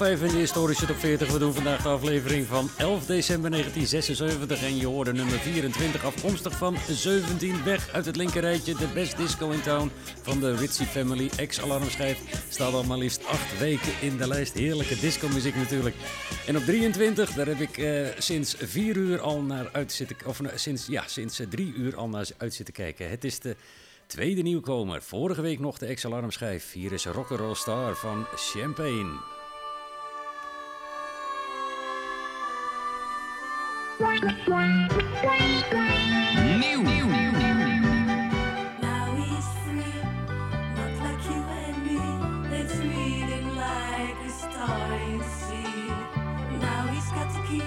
7 voor half 5 in de historische top 40. We doen vandaag de aflevering van 11 december 1976. En je hoorde nummer 24 afkomstig van 17 weg uit het linkerrijtje. De best disco in town van de Ritzy Family. Ex-alarmschijf staat al maar liefst 8 weken in de lijst. Heerlijke disco muziek natuurlijk. En op 23, daar heb ik eh, sinds 4 uur al naar uit zitten... Of eh, sinds, ja, sinds 3 uur al naar uit zitten kijken. Het is de... Tweede nieuwkomer. Vorige week nog de ex-alarmschijf. Hier is Rock'n'Roll Star van Champagne. Now he's free, not like you and me. They treat him like a star in sea. Now he's got the key,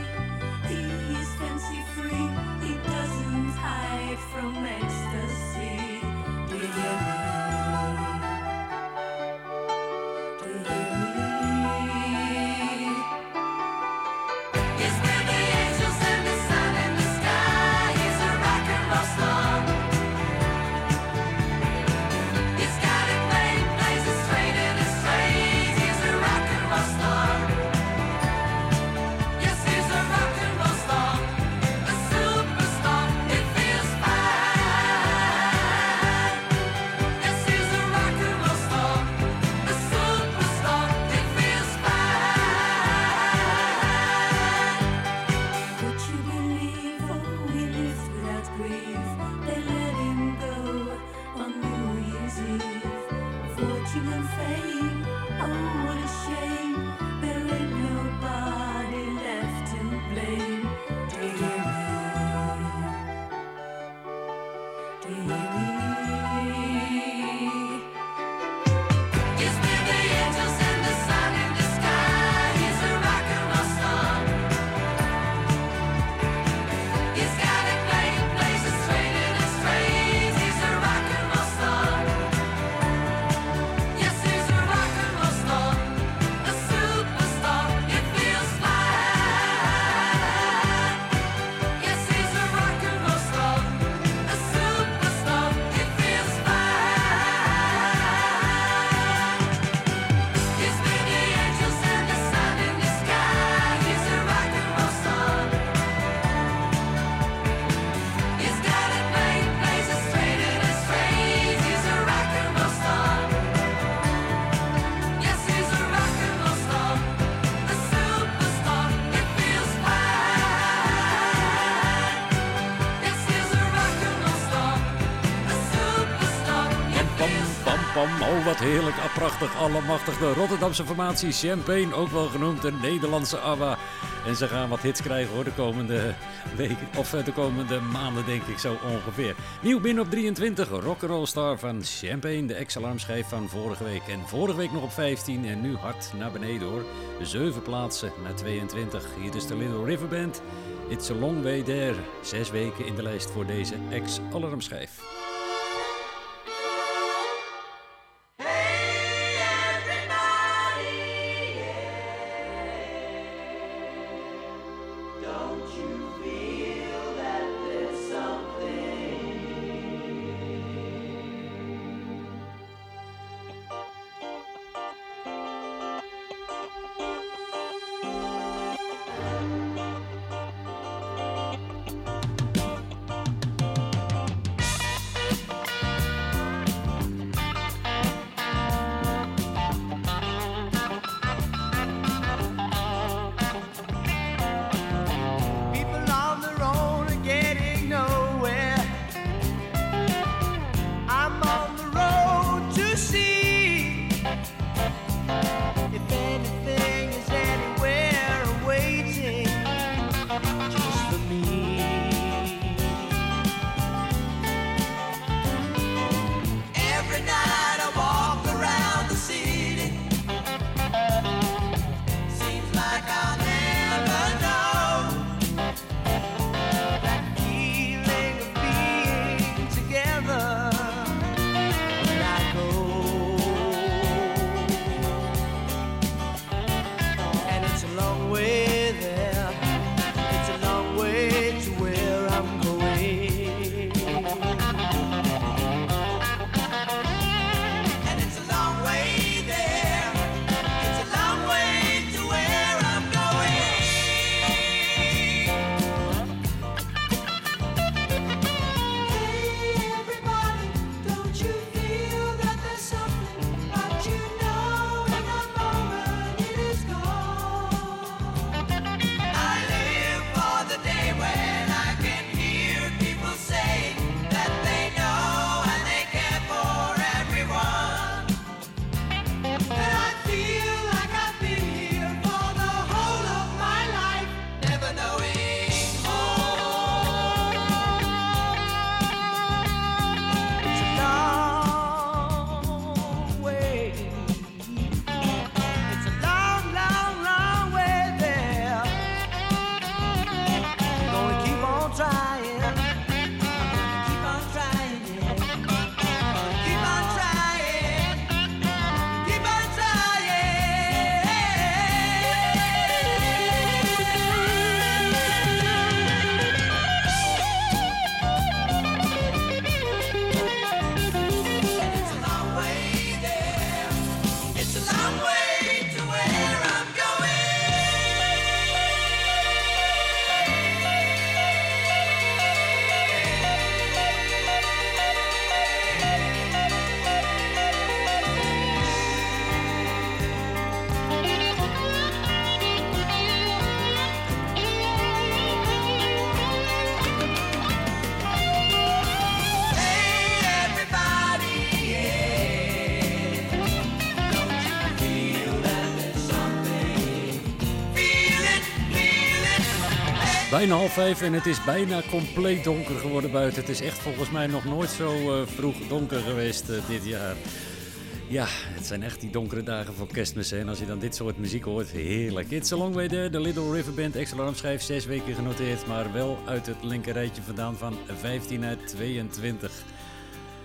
oh wat heerlijk, ah, prachtig, allemachtig. De Rotterdamse formatie Champagne, ook wel genoemd de Nederlandse ABBA. En ze gaan wat hits krijgen hoor, de komende weken, of eh, de komende maanden denk ik zo ongeveer. Nieuw binnen op 23, Rock'n'Roll Star van Champagne, de ex-alarmschijf van vorige week. En vorige week nog op 15 en nu hard naar beneden hoor. Zeven plaatsen naar 22. Hier is de Little River Band. It's a long way there. Zes weken in de lijst voor deze ex-alarmschijf. Bijna half vijf en het is bijna compleet donker geworden buiten. Het is echt volgens mij nog nooit zo eh, vroeg donker geweest eh, dit jaar. Ja, het zijn echt die donkere dagen voor kerstmis. hè. En als je dan dit soort muziek hoort, heerlijk. It's a long way there, de Little River Band. Extra alarmschijf, zes weken genoteerd. Maar wel uit het linkerrijtje vandaan van 15 naar 22.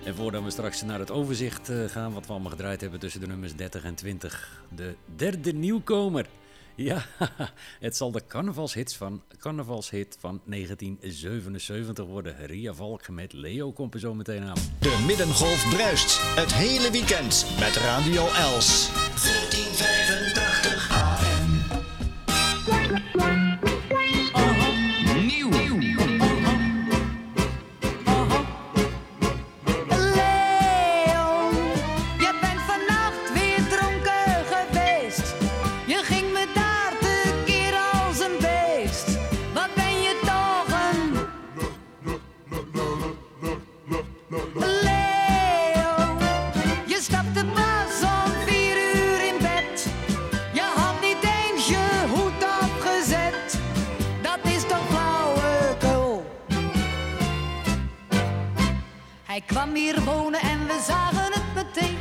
En voordat we straks naar het overzicht eh, gaan, wat we allemaal gedraaid hebben tussen de nummers 30 en 20. De derde nieuwkomer. Ja, het zal de carnavalshit van, carnavalshit van 1977 worden. Ria Valk met Leo komt er zo meteen aan. De Middengolf bruist het hele weekend met Radio Els. 1485 AM. Hij kwam hier wonen en we zagen het meteen.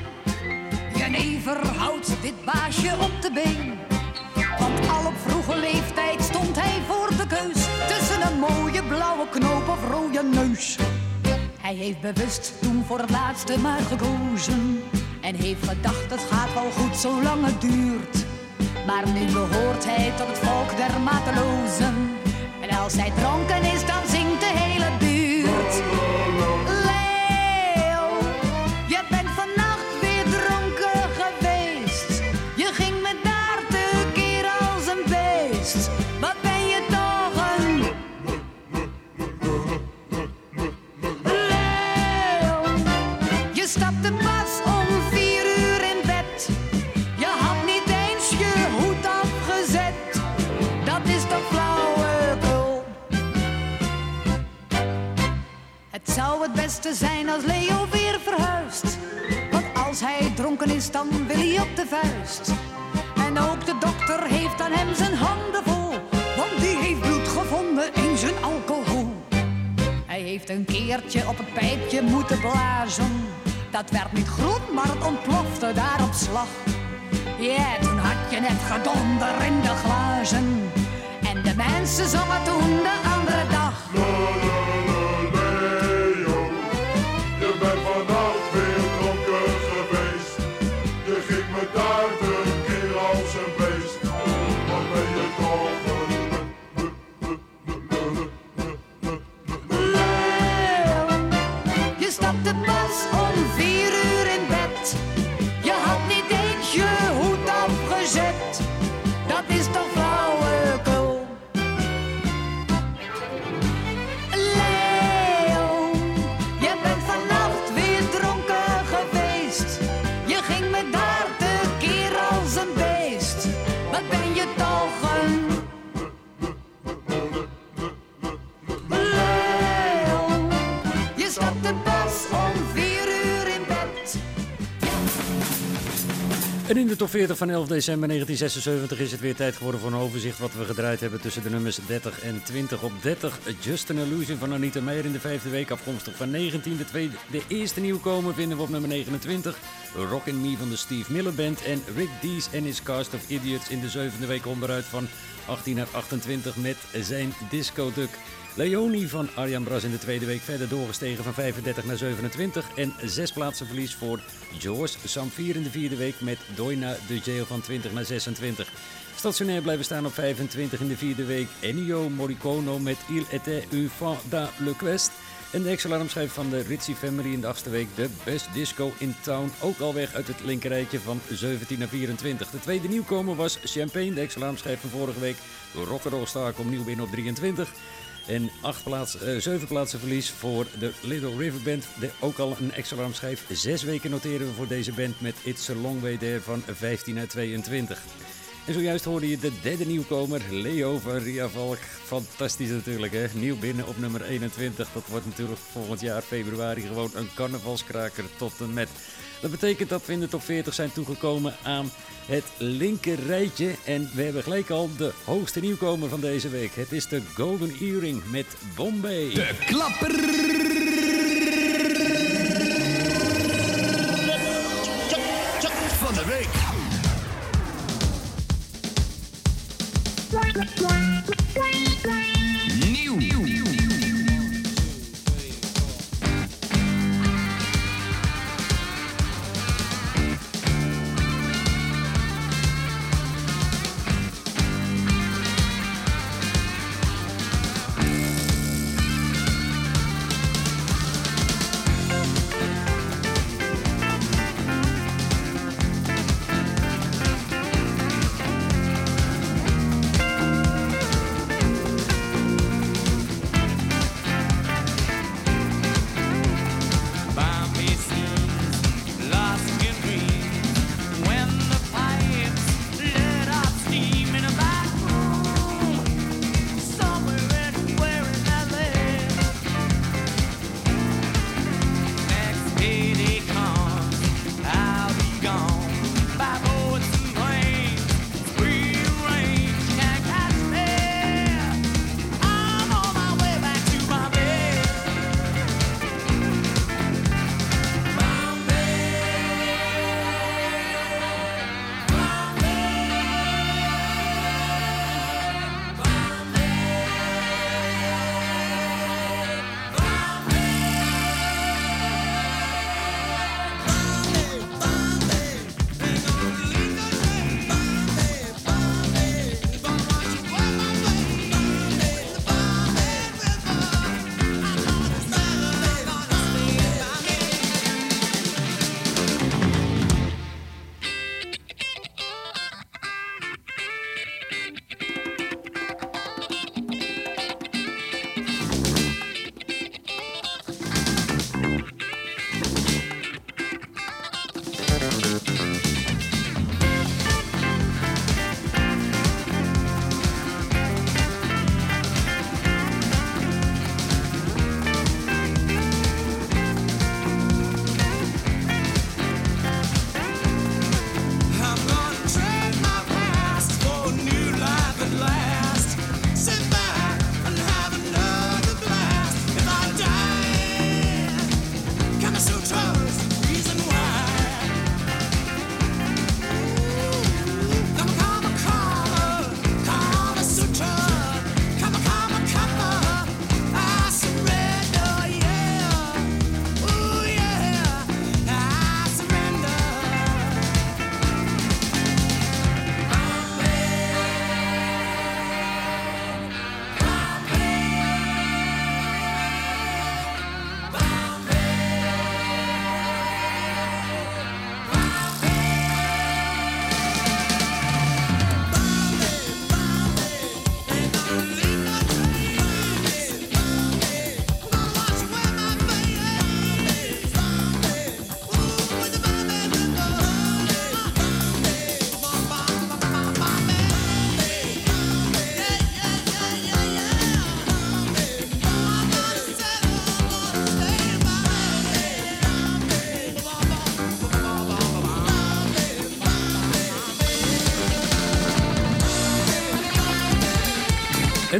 Jenever houdt dit baasje op de been. Want al op vroege leeftijd stond hij voor de keus. Tussen een mooie blauwe knoop of rode neus. Hij heeft bewust toen voor het laatste maar gekozen. En heeft gedacht het gaat wel goed zolang het duurt. Maar nu behoort hij tot het volk der matelozen. En als hij dronken is, dan zingt de hele buurt. Pas om vier uur in bed. Je had niet eens je hoed afgezet. Dat is toch flauwekul. Het zou het beste zijn als Leo weer verhuist. Want als hij dronken is, dan wil hij op de vuist. En ook de dokter heeft aan hem zijn handen vol. Want die heeft bloed gevonden in zijn alcohol. Hij heeft een keertje op het pijpje moeten blazen. Dat werd niet groen, maar het ontplofte daar op slag. Ja, toen had je net gedonder in de glazen. En de mensen zongen toen de andere dag. En in de top 40 van 11 december 1976 is het weer tijd geworden voor een overzicht wat we gedraaid hebben tussen de nummers 30 en 20. Op 30 Just an Illusion van Anita Meijer in de vijfde week, afkomstig van 19. De, tweede, de eerste nieuwkomer vinden we op nummer 29. Rockin' Me van de Steve Miller Band en Rick Dees en his Cast of Idiots in de zevende week onderuit van 18 naar 28 met zijn Disco Duck. Leonie van Arjan Bras in de tweede week verder doorgestegen van 35 naar 27. En zes plaatsen verlies voor George Samfier in de vierde week met Doina de Jail van 20 naar 26. Stationair blijven staan op 25 in de vierde week Ennio Morricone met Il était une fois dans le quest. En de ex-alarmschijf van de Ritzy Family in de achtste week, de Best Disco in Town, ook al weg uit het linkerrijtje van 17 naar 24. De tweede nieuwkomer was Champagne, de ex-alarmschijf van vorige week. Rock'n'Roll Star komt nieuw binnen op 23. En acht plaats, eh, zeven plaatsen verlies voor de Little River Band. Ook al een extra alarmschijf. Zes weken noteren we voor deze band met It's a Long Way There van 15 naar 22. En zojuist hoorde je de derde nieuwkomer, Leo van Ria Valk. Fantastisch natuurlijk, hè? Nieuw binnen op nummer 21. Dat wordt natuurlijk volgend jaar februari gewoon een carnavalskraker tot en met. Dat betekent dat we in de top 40 zijn toegekomen aan het linker rijtje. En we hebben gelijk al de hoogste nieuwkomer van deze week. Het is de Golden Earring met Bombay. De klapper van de week. Nieuw.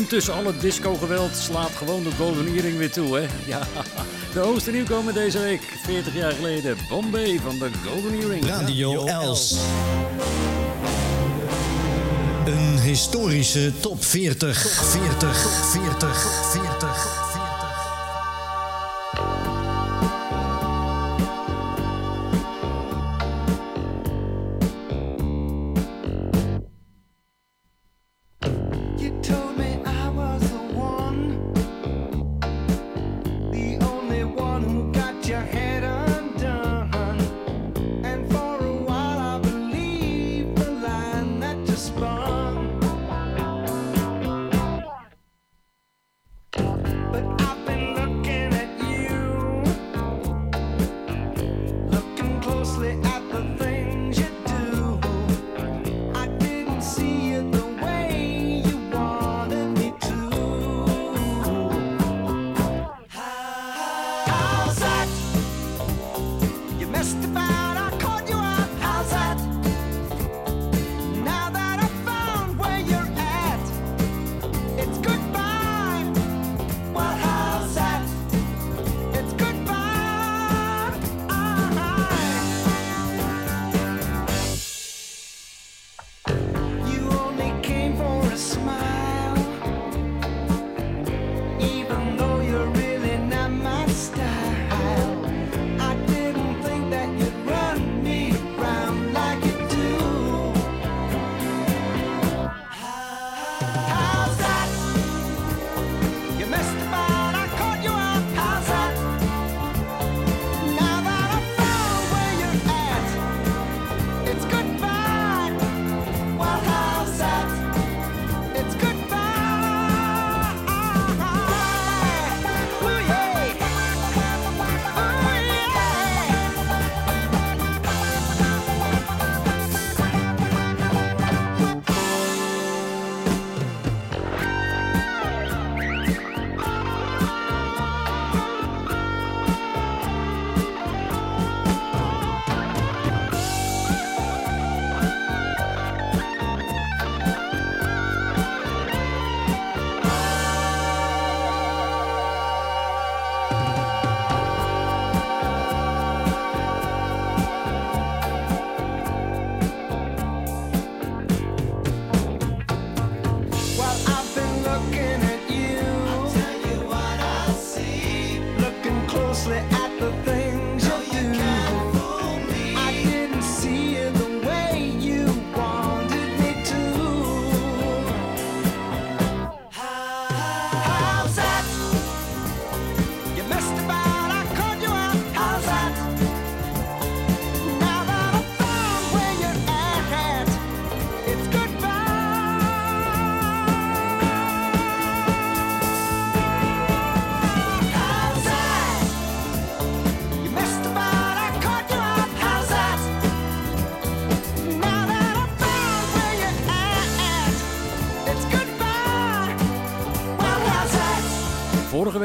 Tussen al het disco-geweld slaat gewoon de Golden Earring weer toe, hè? Ja, de hoogste nieuwkomer deze week, 40 jaar geleden, Bombay van de Golden Earring. Radio Els. Een historische top 40. 40, 40, 40.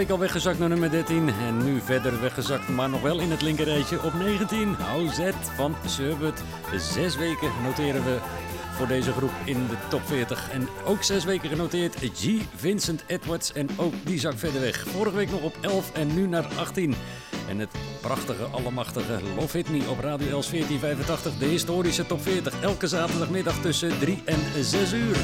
week al weggezakt naar nummer 13. En nu verder weggezakt, maar nog wel in het linkerrijtje op 19. Hou van Surbert. Zes weken noteren we voor deze groep in de top 40. En ook zes weken genoteerd G. Vincent Edwards. En ook die zak verder weg. Vorige week nog op 11 en nu naar 18. En het prachtige, allemachtige Love Hit Me op Radio Els 1485. De historische top 40. Elke zaterdagmiddag tussen 3 en 6 uur.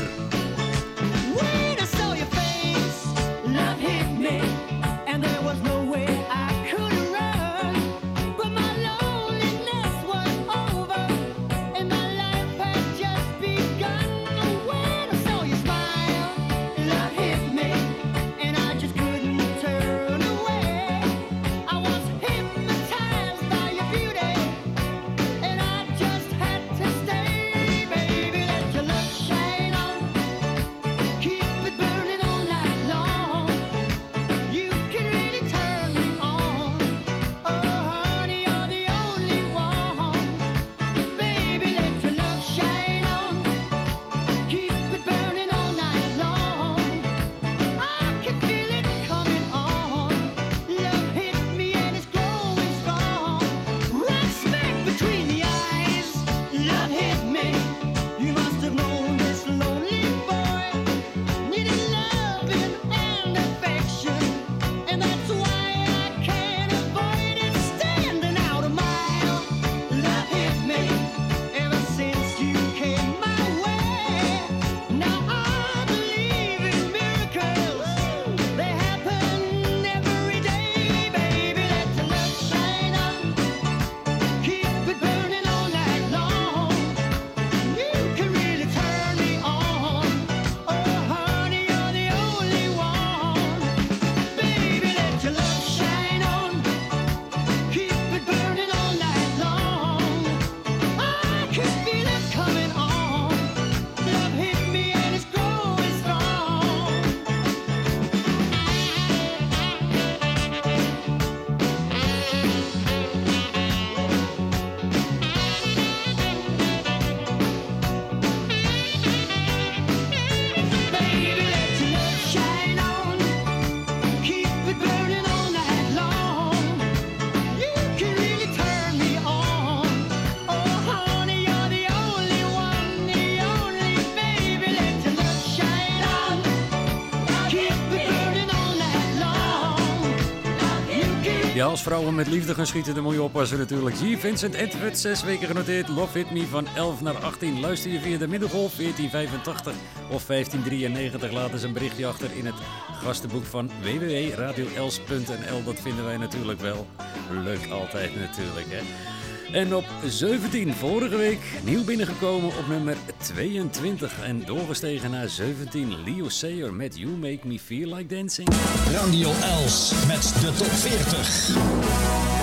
vrouwen met liefde gaan schieten, de mooie je oppassen natuurlijk. Zie Vincent Edwards, 6 weken genoteerd. Love Hit Me van 11 naar 18. Luister je via de middengolf 1485 of 1593. Laat eens een berichtje achter in het gastenboek van www.radioels.nl. Dat vinden wij natuurlijk wel leuk altijd natuurlijk. Hè? En op 17 vorige week nieuw binnengekomen op nummer 22 en doorgestegen naar 17 Leo Sayer met You Make Me Feel Like Dancing. Randy Els met de top 40.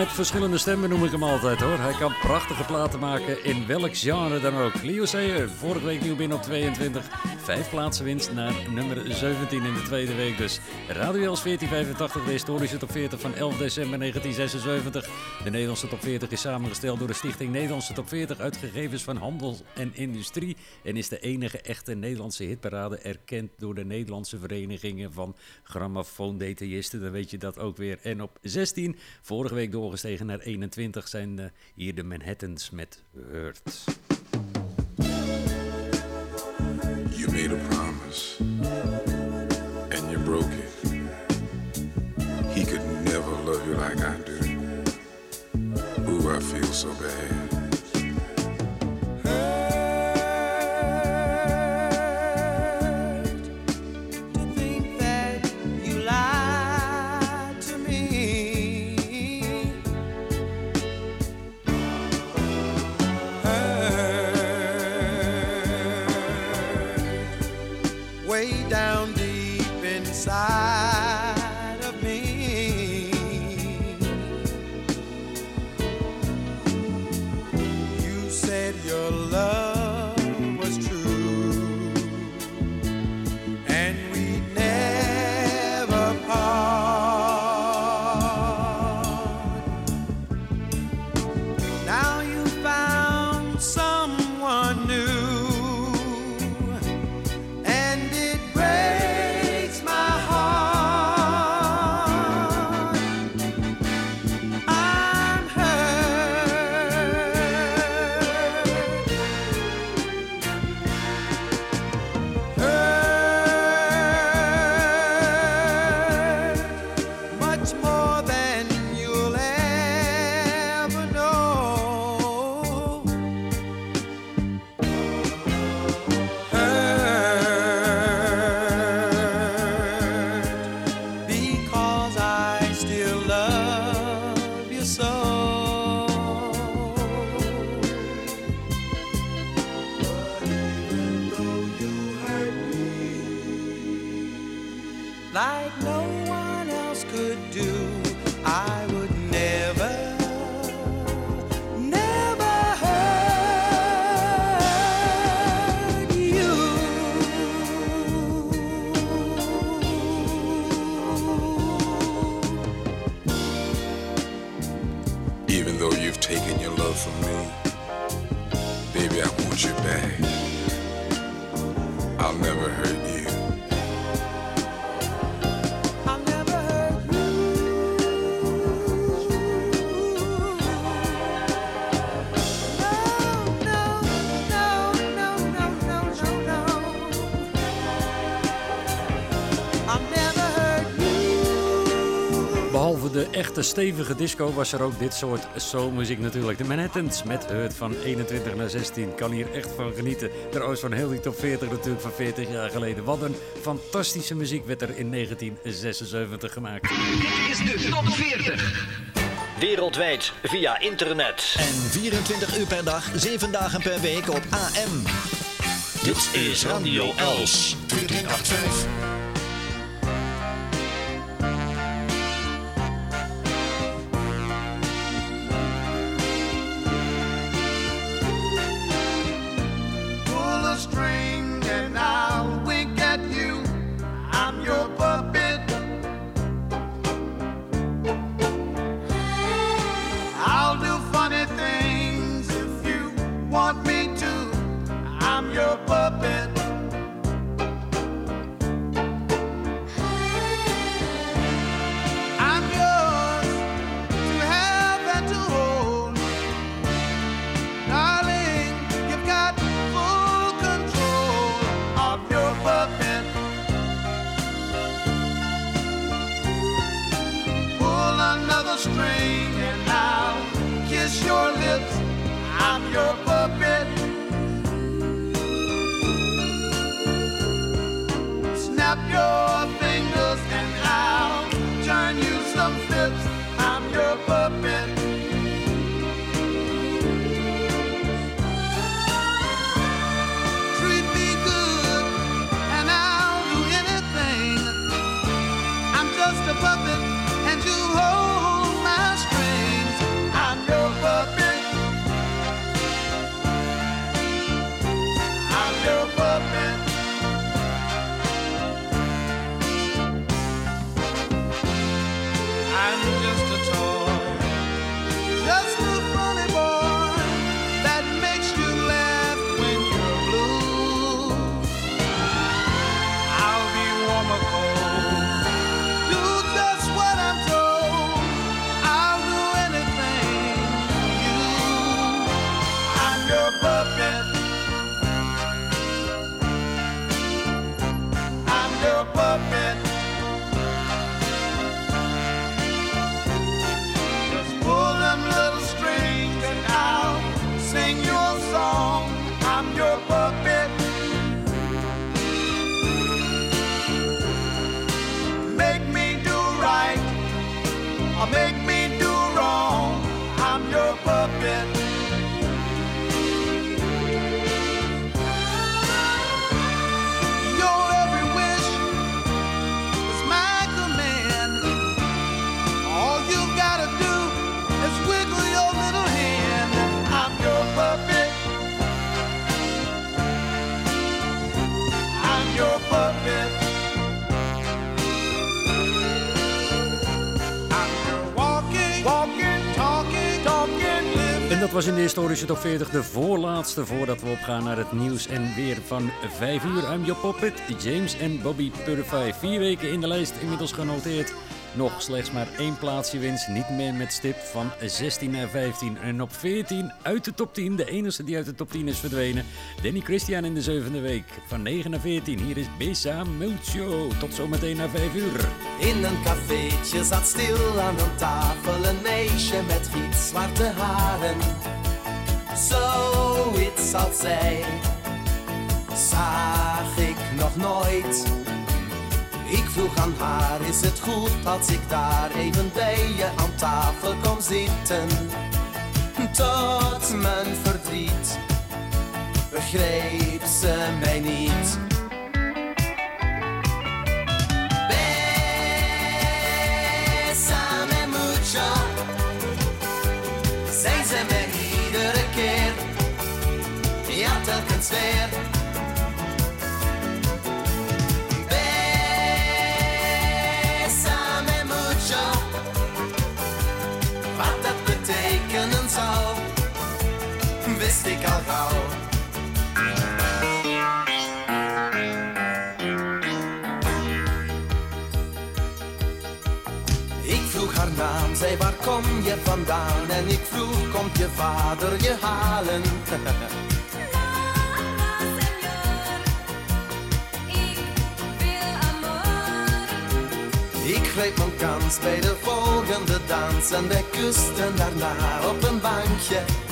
Met verschillende stemmen noem ik hem altijd hoor. Hij kan prachtige platen maken in welk genre dan ook. Leo Sayer, vorige week nieuw binnen op 22. Vijf plaatsen winst naar nummer 17 in de tweede week dus. Radio Els 1485, de historische top 40 van 11 december 1976. De Nederlandse top 40 is samengesteld door de stichting Nederlandse top 40 uit gegevens van handel en industrie. En is de enige echte Nederlandse hitparade erkend door de Nederlandse verenigingen van grammofoondetailisten. Dan weet je dat ook weer. En op 16, vorige week doorgestegen naar 21, zijn eh, hier de Manhattans met Hurt. You made a promise and you broke it. He could never love you like I do. I feel so bad. Behalve de echte stevige disco was er ook dit soort soulmuziek natuurlijk. De Manhattans met Hurt van 21 naar 16. Kan hier echt van genieten. Trouwens van heel die top 40 natuurlijk van 40 jaar geleden. Wat een fantastische muziek werd er in 1976 gemaakt. Dit is de top 40. Wereldwijd via internet. En 24 uur per dag, 7 dagen per week op AM. Dit is Radio Els 1485. Dat was in de historische top 40 de voorlaatste voordat we opgaan naar het nieuws en weer van 5 uur. I'm your puppet, James en Bobby Purify. Vier weken in de lijst inmiddels genoteerd. Nog slechts maar één plaatsje winst, niet meer met stip van 16 naar 15. En op 14 uit de top 10, de enige die uit de top 10 is verdwenen. Danny Christian in de zevende week. Van 9 naar 14, hier is Besa Mucho. Tot zometeen naar 5 uur. In een cafeetje zat stil aan een tafel een meisje met gitzwarte haren. Zoiets als zij zag ik nog nooit. Ik vroeg aan haar, is het goed als ik daar even bij je aan tafel kom zitten? Tot mijn verdriet begreep ze mij niet. Bésame mucho, zei ze me iedere keer. Ja, telkens weer. En ik vroeg, komt je vader je halen? Ik greep mijn kans bij de volgende dans en wij kusten daarna op een bankje.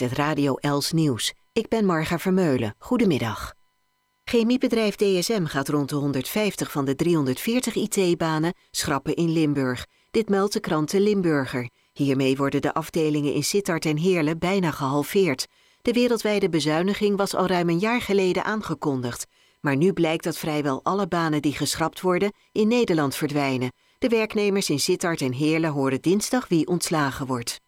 Het Radio Els Nieuws. Ik ben Marga Vermeulen. Goedemiddag. Chemiebedrijf DSM gaat rond de 150 van de 340 IT-banen schrappen in Limburg. Dit meldt de krant De Limburger. Hiermee worden de afdelingen in Sittard en Heerlen bijna gehalveerd. De wereldwijde bezuiniging was al ruim een jaar geleden aangekondigd. Maar nu blijkt dat vrijwel alle banen die geschrapt worden in Nederland verdwijnen. De werknemers in Sittard en Heerlen horen dinsdag wie ontslagen wordt.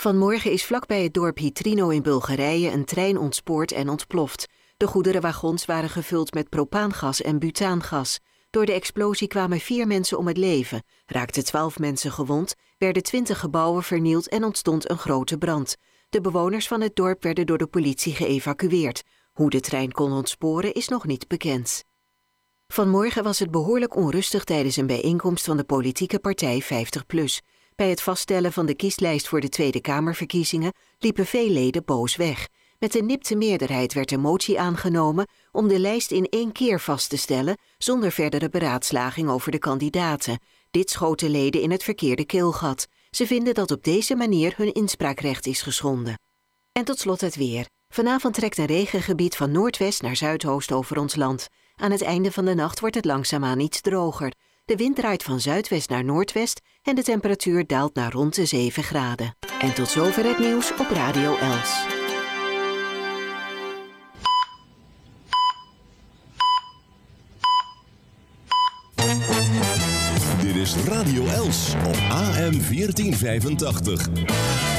Vanmorgen is vlakbij het dorp Hitrino in Bulgarije een trein ontspoord en ontploft. De goederenwagons waren gevuld met propaangas en butaangas. Door de explosie kwamen vier mensen om het leven, raakten twaalf mensen gewond, werden twintig gebouwen vernield en ontstond een grote brand. De bewoners van het dorp werden door de politie geëvacueerd. Hoe de trein kon ontsporen is nog niet bekend. Vanmorgen was het behoorlijk onrustig tijdens een bijeenkomst van de politieke partij 50PLUS. Bij het vaststellen van de kieslijst voor de Tweede Kamerverkiezingen liepen veel leden boos weg. Met een nipte meerderheid werd een motie aangenomen om de lijst in één keer vast te stellen zonder verdere beraadslaging over de kandidaten. Dit schoot de leden in het verkeerde keelgat. Ze vinden dat op deze manier hun inspraakrecht is geschonden. En tot slot het weer. Vanavond trekt een regengebied van noordwest naar zuidoost over ons land. Aan het einde van de nacht wordt het langzaamaan iets droger. De wind draait van zuidwest naar noordwest en de temperatuur daalt naar rond de 7 graden. En tot zover het nieuws op Radio Els. Dit is Radio Els op AM 1485.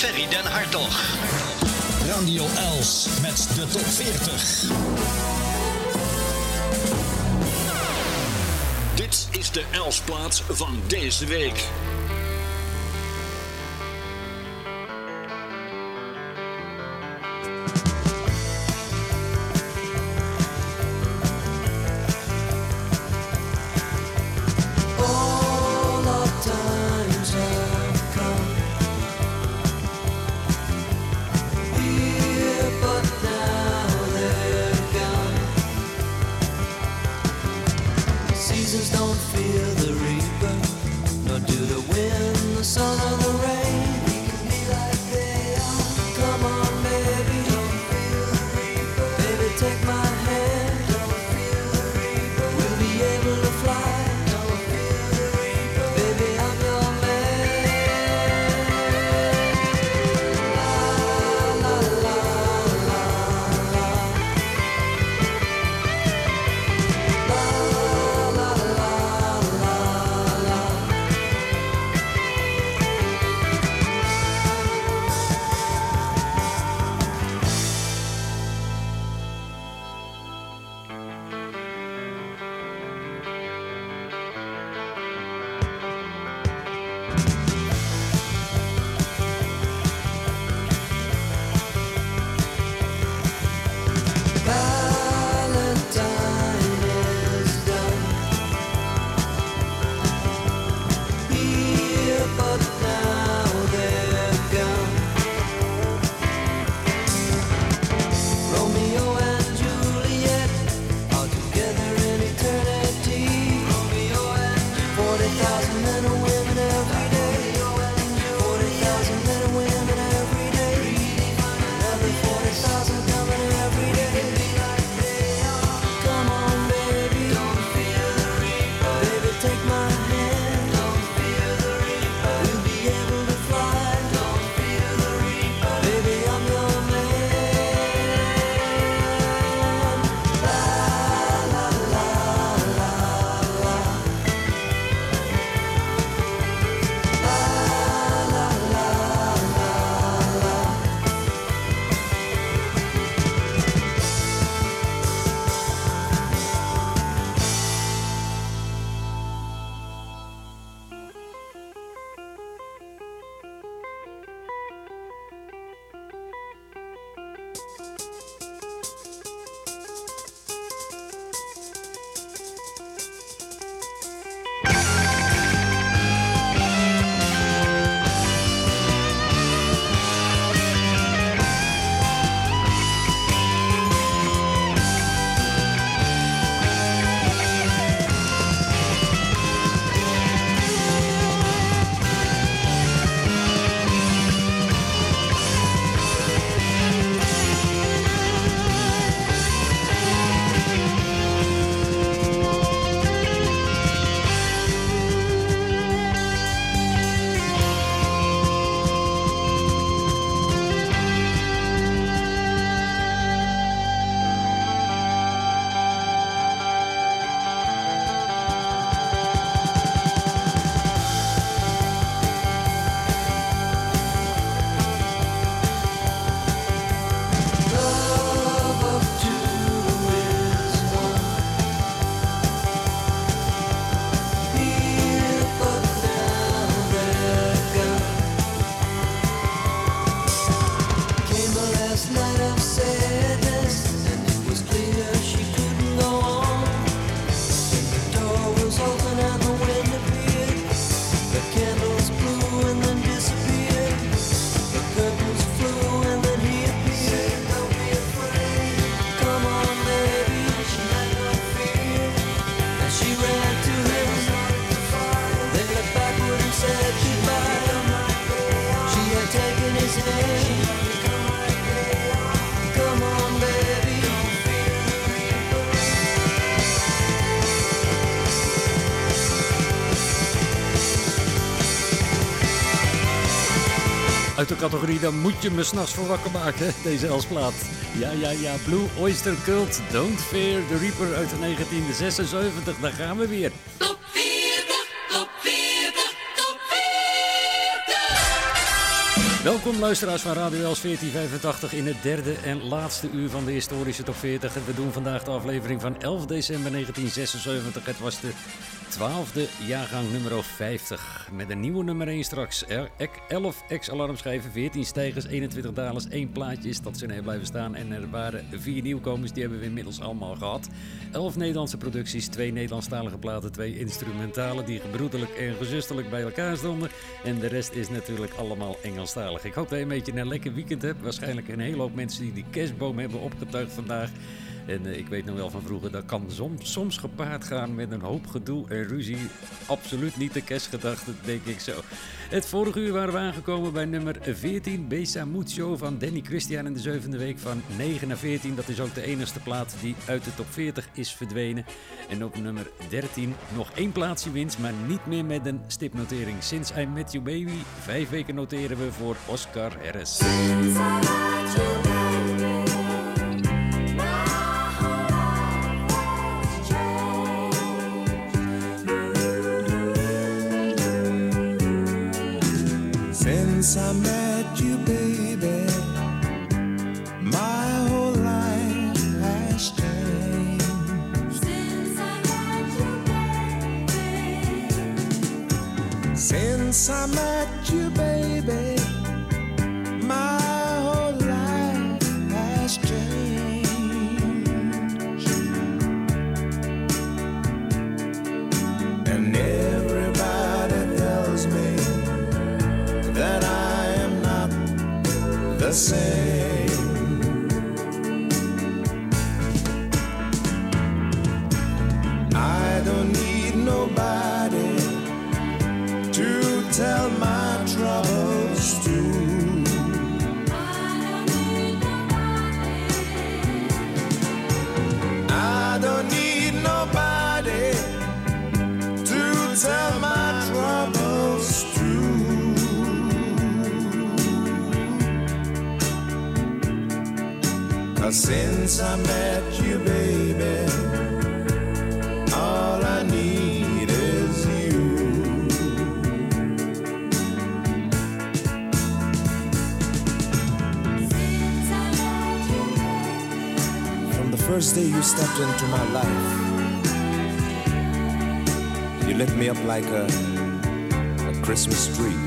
Ferry Den Hartog. Radio Els met de top 40. Dit is de Elsplaats van deze week. Categorie, dan moet je me s'nachts voor wakker maken, deze Elsplaat. Ja, ja, ja, Blue Oyster Cult, Don't Fear the Reaper uit 1976. Daar gaan we weer. Welkom luisteraars van Radio Els 1485 in het derde en laatste uur van de historische top 40. En we doen vandaag de aflevering van 11 december 1976. Het was de twaalfde jaargang nummer 50. Met een nieuwe nummer 1 straks. Er- ek- 11 ex-alarmschijven, 14 stijgers, 21 dalers, 1 plaatje is stationair blijven staan. En er waren vier nieuwkomers, die hebben we inmiddels allemaal gehad. 11 Nederlandse producties, 2 Nederlandstalige platen, 2 instrumentalen die gebroederlijk en gezusterlijk bij elkaar stonden. En de rest is natuurlijk allemaal Engelstalig. Ik hoop dat je een beetje een lekker weekend hebt. Waarschijnlijk een hele hoop mensen die die kerstboom hebben opgetuigd vandaag. En eh, ik weet nog wel van vroeger, dat kan soms, soms gepaard gaan met een hoop gedoe en ruzie. Absoluut niet de kerstgedachte, denk ik zo. Het vorige uur waren we aangekomen bij nummer 14, Besa Mucho van Danny Christian in de zevende week van 9 naar 14. Dat is ook de enigste plaat die uit de top 40 is verdwenen. En op nummer 13 nog één plaatsje winst, maar niet meer met een stipnotering. Since I Met You Baby, vijf weken noteren we voor Oscar Harris. Since I met you, baby, my whole life has changed. Since I met you, baby, the same. I don't need nobody to tell my troubles to. I don't need nobody to tell my Cause since I met you, baby, all I need is you. From the first day you stepped into my life, you lit me up like a, a Christmas tree.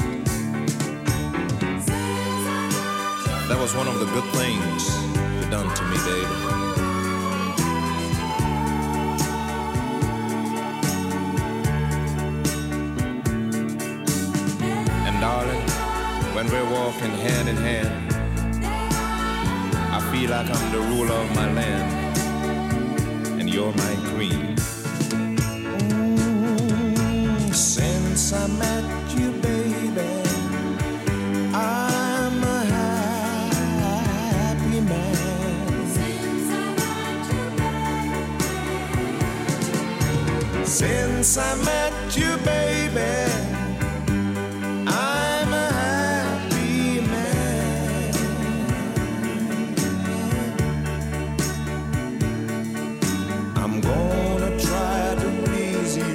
That was one of the good things done to me, baby. And darling, when we're walking hand in hand, I feel like I'm the ruler of my land, and you're my queen. Mm, Since I met you, Since I met you, baby, I'm a happy man. I'm try to.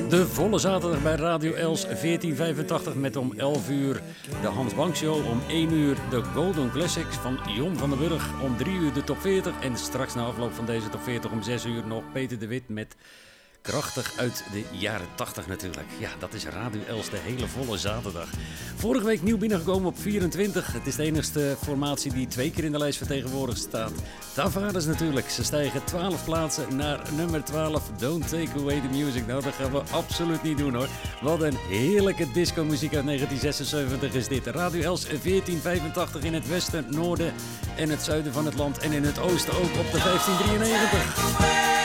De volle zaterdag bij Radio Els 1485 met om 11 uur de Hans Bank Show. Om 1 uur de Golden Classics van Jon van den Burg. Om 3 uur de top 40. En straks na afloop van deze top 40 om 6 uur nog Peter de Wit met krachtig uit de jaren 80 natuurlijk. Ja, dat is Radio Els de hele volle zaterdag. Vorige week nieuw binnengekomen op 24. Het is de enige formatie die twee keer in de lijst vertegenwoordigd staat. Tavares natuurlijk. Ze stijgen 12 plaatsen naar nummer 12. Don't take away the music. Nou, dat gaan we absoluut niet doen hoor. Wat een heerlijke disco muziek uit 1976 is dit. Radio Els 1485 in het westen, noorden en het zuiden van het land. En in het oosten ook op de 1593.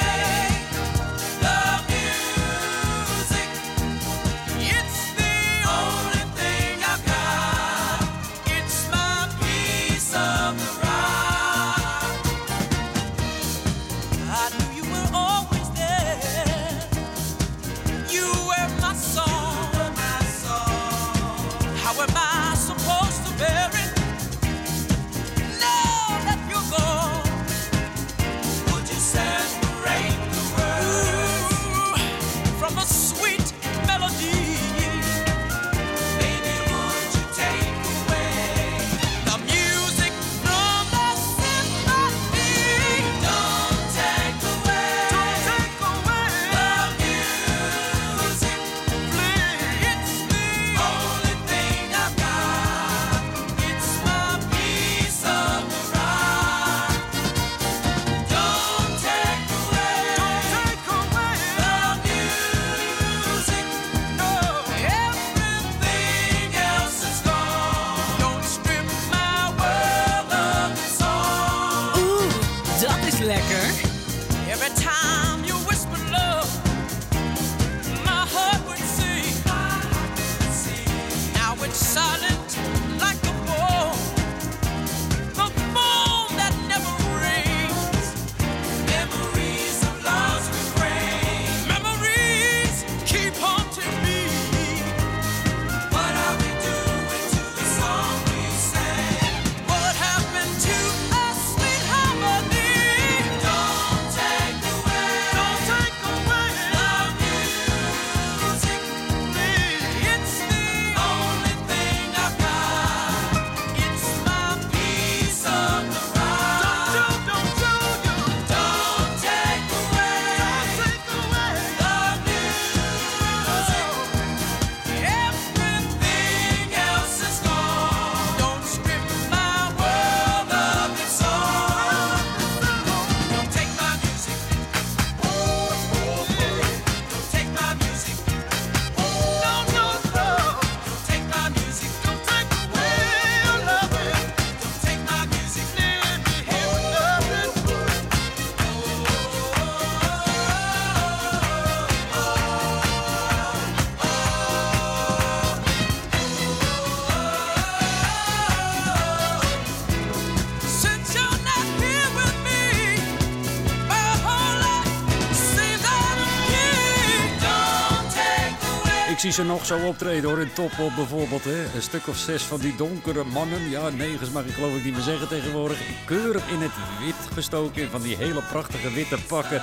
Ze nog zo optreden hoor, in Topop bijvoorbeeld. Hè. Een stuk of zes van die donkere mannen, ja negens mag ik geloof ik niet meer zeggen tegenwoordig. Keurig in het wit gestoken, van die hele prachtige witte pakken.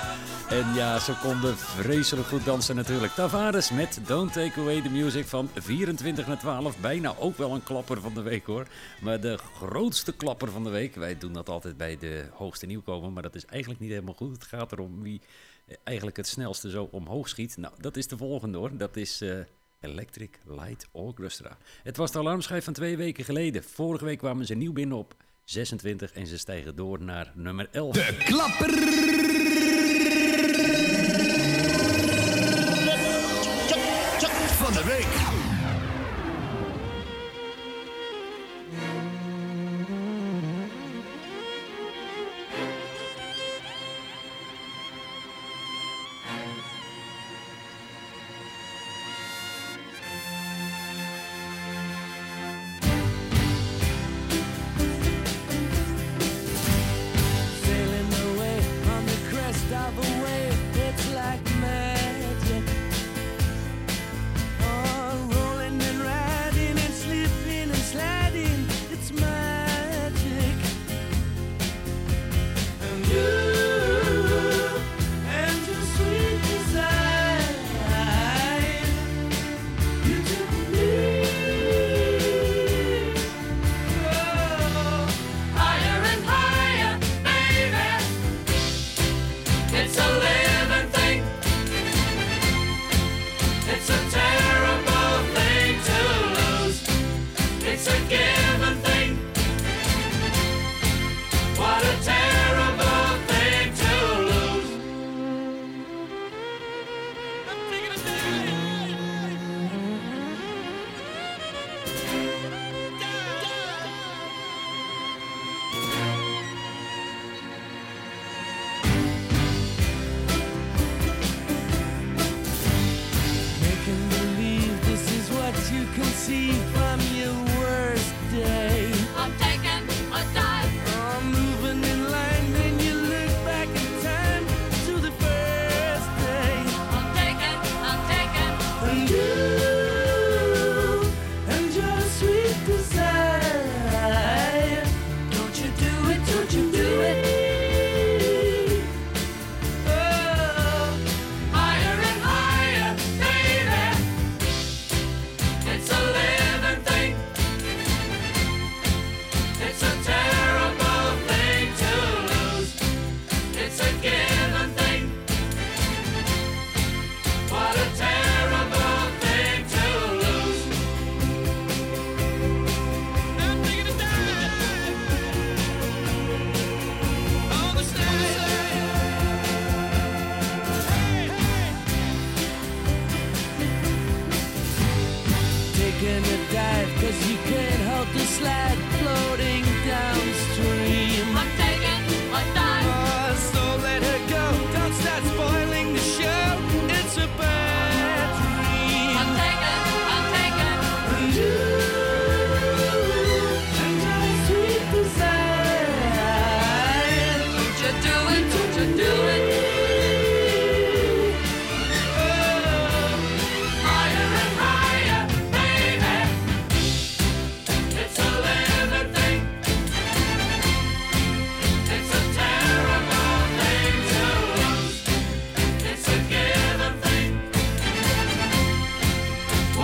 En ja, ze konden vreselijk goed dansen natuurlijk. Tavares met Don't Take Away the Music van 24 naar 12. Bijna ook wel een klapper van de week hoor. Maar de grootste klapper van de week, wij doen dat altijd bij de hoogste nieuwkomer, maar dat is eigenlijk niet helemaal goed. Het gaat erom wie eh, eigenlijk het snelste zo omhoog schiet. Nou, dat is de volgende hoor. Dat is eh, Electric Light Orchestra. Het was de alarmschijf van twee weken geleden. Vorige week kwamen ze nieuw binnen op 26 en ze stijgen door naar nummer 11. De klapper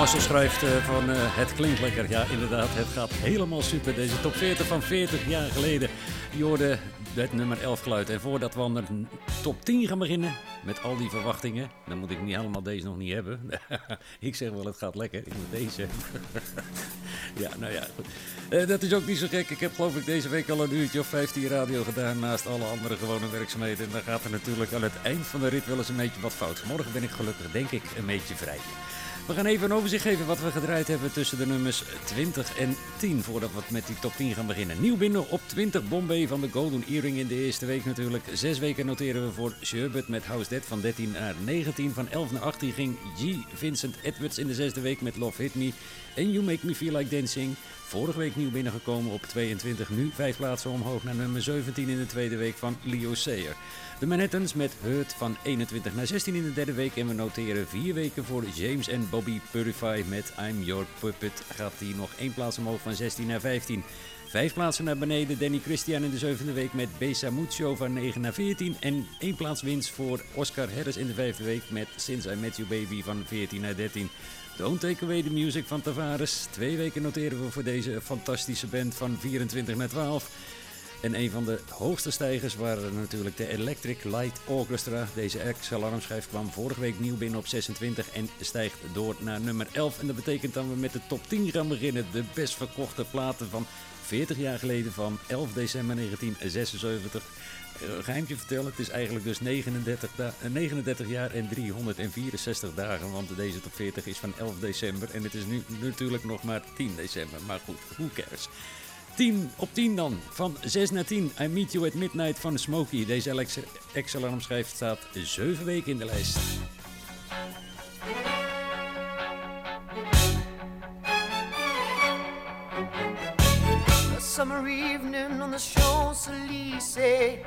Marcel schrijft eh, van eh, het klinkt lekker. Ja, inderdaad, het gaat helemaal super. Deze top 40 van 40 jaar geleden. Je hoorde het nummer 11 geluid. En voordat we aan de top 10 gaan beginnen, met al die verwachtingen, dan moet ik niet helemaal deze nog niet hebben. ik zeg wel, het gaat lekker. Ik moet deze ja, nou ja, goed. Eh, dat is ook niet zo gek. Ik heb geloof ik deze week al een uurtje of 15 radio gedaan naast alle andere gewone werkzaamheden. En dan gaat er natuurlijk aan het eind van de rit wel eens een beetje wat fout. Morgen ben ik gelukkig, denk ik, een beetje vrij. We gaan even een overzicht geven wat we gedraaid hebben tussen de nummers 20 en 10 voordat we met die top 10 gaan beginnen. Nieuw binnen op 20 Bombay van de Golden Earring in de eerste week natuurlijk. Zes weken noteren we voor Sherbet met House Dead van 13 naar 19. Van 11 naar 18 ging G. Vincent Edwards in de zesde week met Love Hit Me. en You Make Me Feel Like Dancing. Vorige week nieuw binnengekomen op 22, nu vijf plaatsen omhoog naar nummer 17 in de tweede week van Leo Sayer. De Manhattans met Hurt van 21 naar 16 in de derde week. En we noteren vier weken voor James en Bobby Purify met I'm Your Puppet. Gaat die nog één plaats omhoog van 16 naar 15. Vijf plaatsen naar beneden. Danny Christian in de zevende week met Besa Mucho van 9 naar 14. En één plaats winst voor Oscar Harris in de vijfde week met Since I Met You Baby van 14 naar 13. Don't Take Away the Music van Tavares. Twee weken noteren we voor deze fantastische band van 24 naar 12. En een van de hoogste stijgers waren natuurlijk de Electric Light Orchestra. Deze ex-alarmschijf kwam vorige week nieuw binnen op 26 en stijgt door naar nummer 11. En dat betekent dat we met de top 10 gaan beginnen. De best verkochte platen van 40 jaar geleden van 11 december 1976. Een geheimtje vertellen, het is eigenlijk dus 39, da- eh, 39 jaar en 364 dagen. Want deze top 40 is van 11 december en het is nu natuurlijk nog maar 10 december. Maar goed, who cares. 10 op 10 dan. Van 6 naar 10. I Meet You at Midnight van Smokey. Deze Alex- ex-alarmschijf staat 7 weken in de lijst. A summer evening on the Champs-Élysées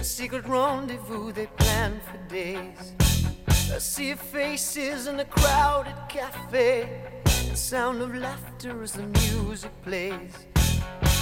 A secret rendezvous they planned for days A sea of faces in a crowded cafe The sound of laughter as the music plays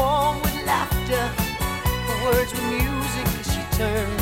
warm with laughter. Her words were music as she turned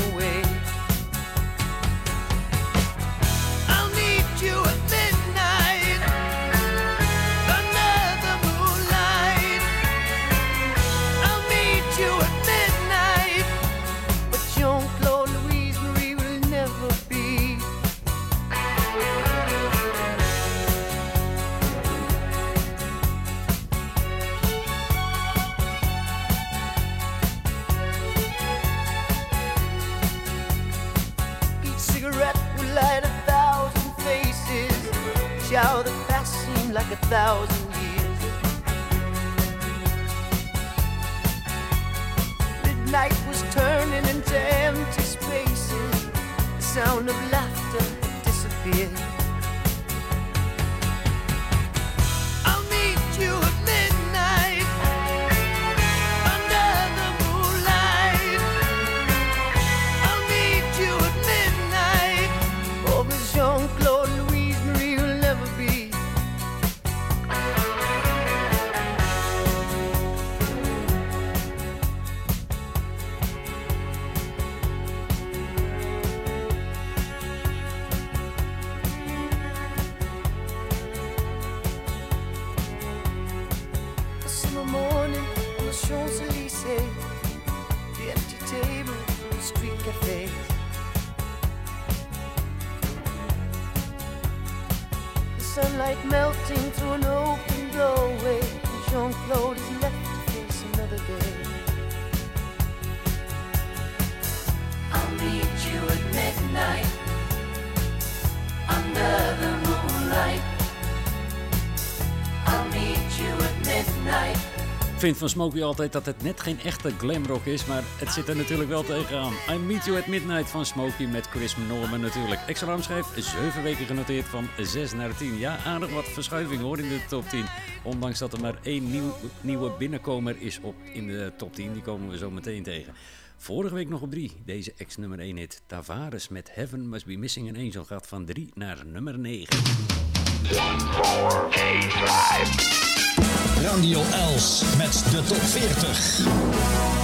vind van Smokey altijd dat het net geen echte glamrock is, maar het zit er natuurlijk wel tegenaan. I Meet You at Midnight van Smokey met Chris Norman natuurlijk. Extra schrijf 7 weken genoteerd van 6 naar 10. Ja, aardig wat verschuiving hoor in de top 10. Ondanks dat er maar één nieuw, nieuwe binnenkomer is op in de top 10. Die komen we zo meteen tegen. Vorige week nog op 3. Deze ex-nummer 1 hit. Tavares met Heaven Must Be Missing an Angel gaat van 3 naar nummer 9. Radio Els met de top 40.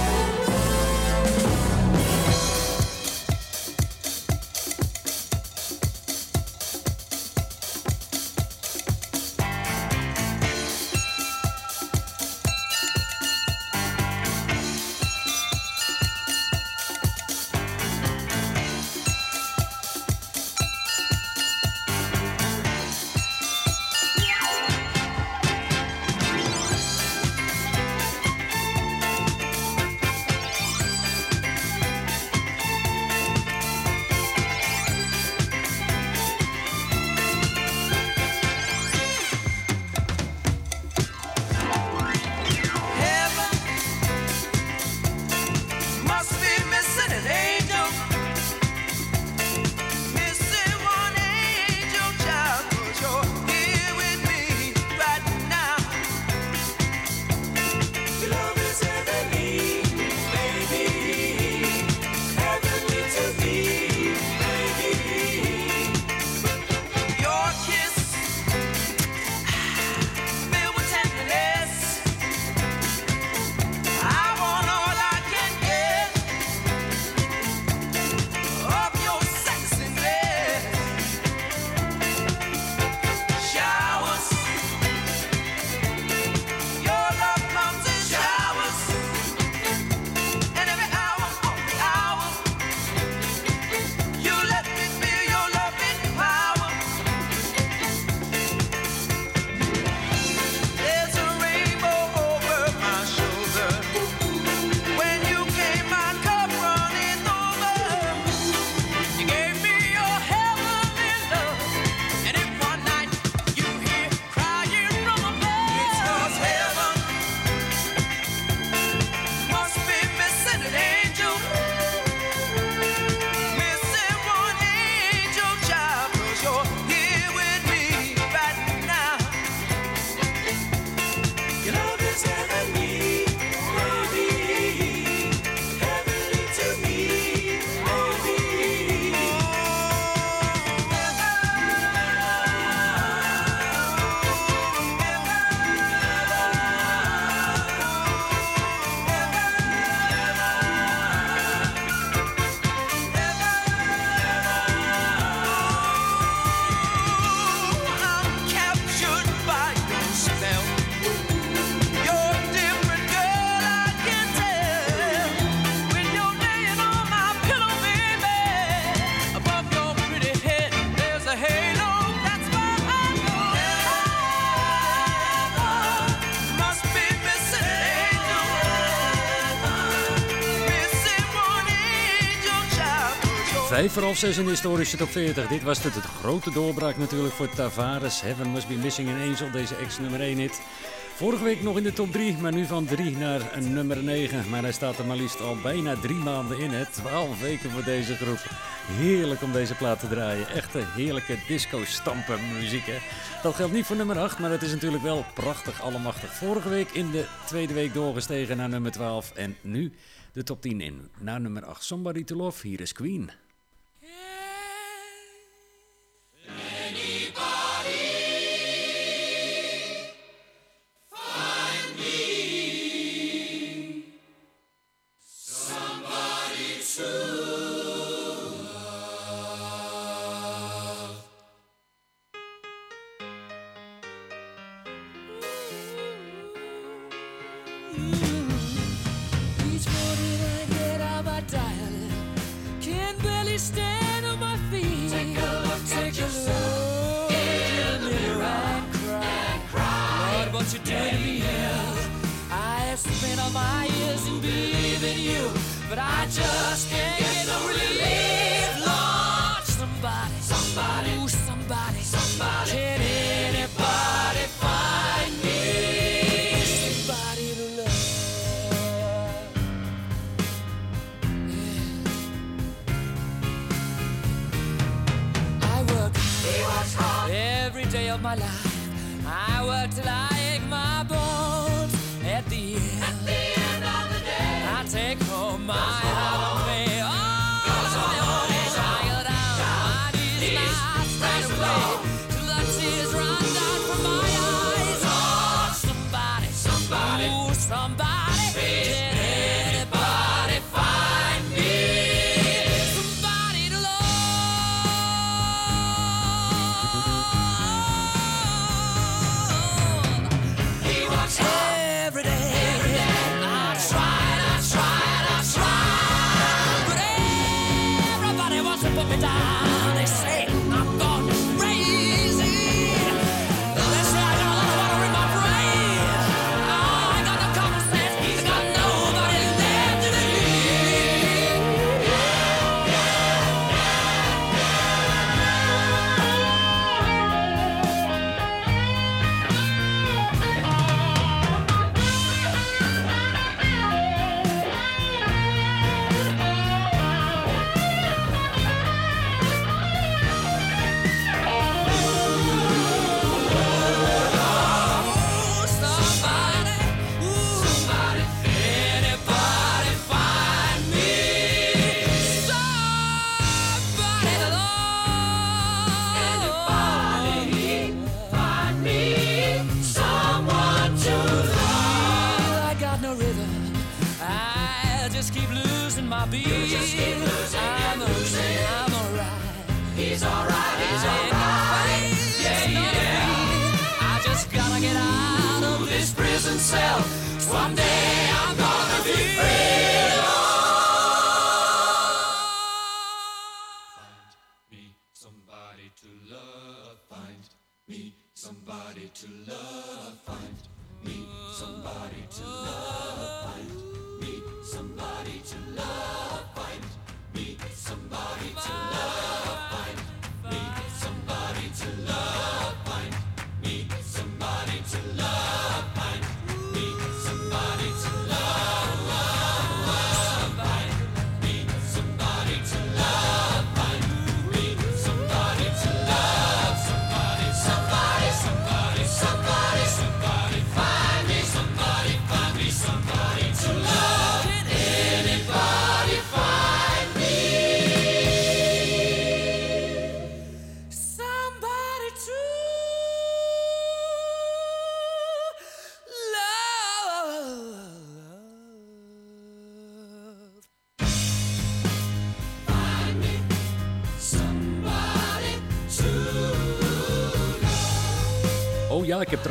5 voor in de historische top 40. Dit was het, het grote doorbraak natuurlijk voor Tavares. Heaven Must Be Missing in Angel, deze ex-nummer 1 hit. Vorige week nog in de top 3, maar nu van 3 naar nummer 9. Maar hij staat er maar liefst al bijna 3 maanden in, het. 12 weken voor deze groep. Heerlijk om deze plaat te draaien. Echte heerlijke disco-stampenmuziek, hè. Dat geldt niet voor nummer 8, maar het is natuurlijk wel prachtig allemachtig. Vorige week in de tweede week doorgestegen naar nummer 12 en nu... De top 10 in. Na nummer 8, Somebody to Love. Hier is Queen.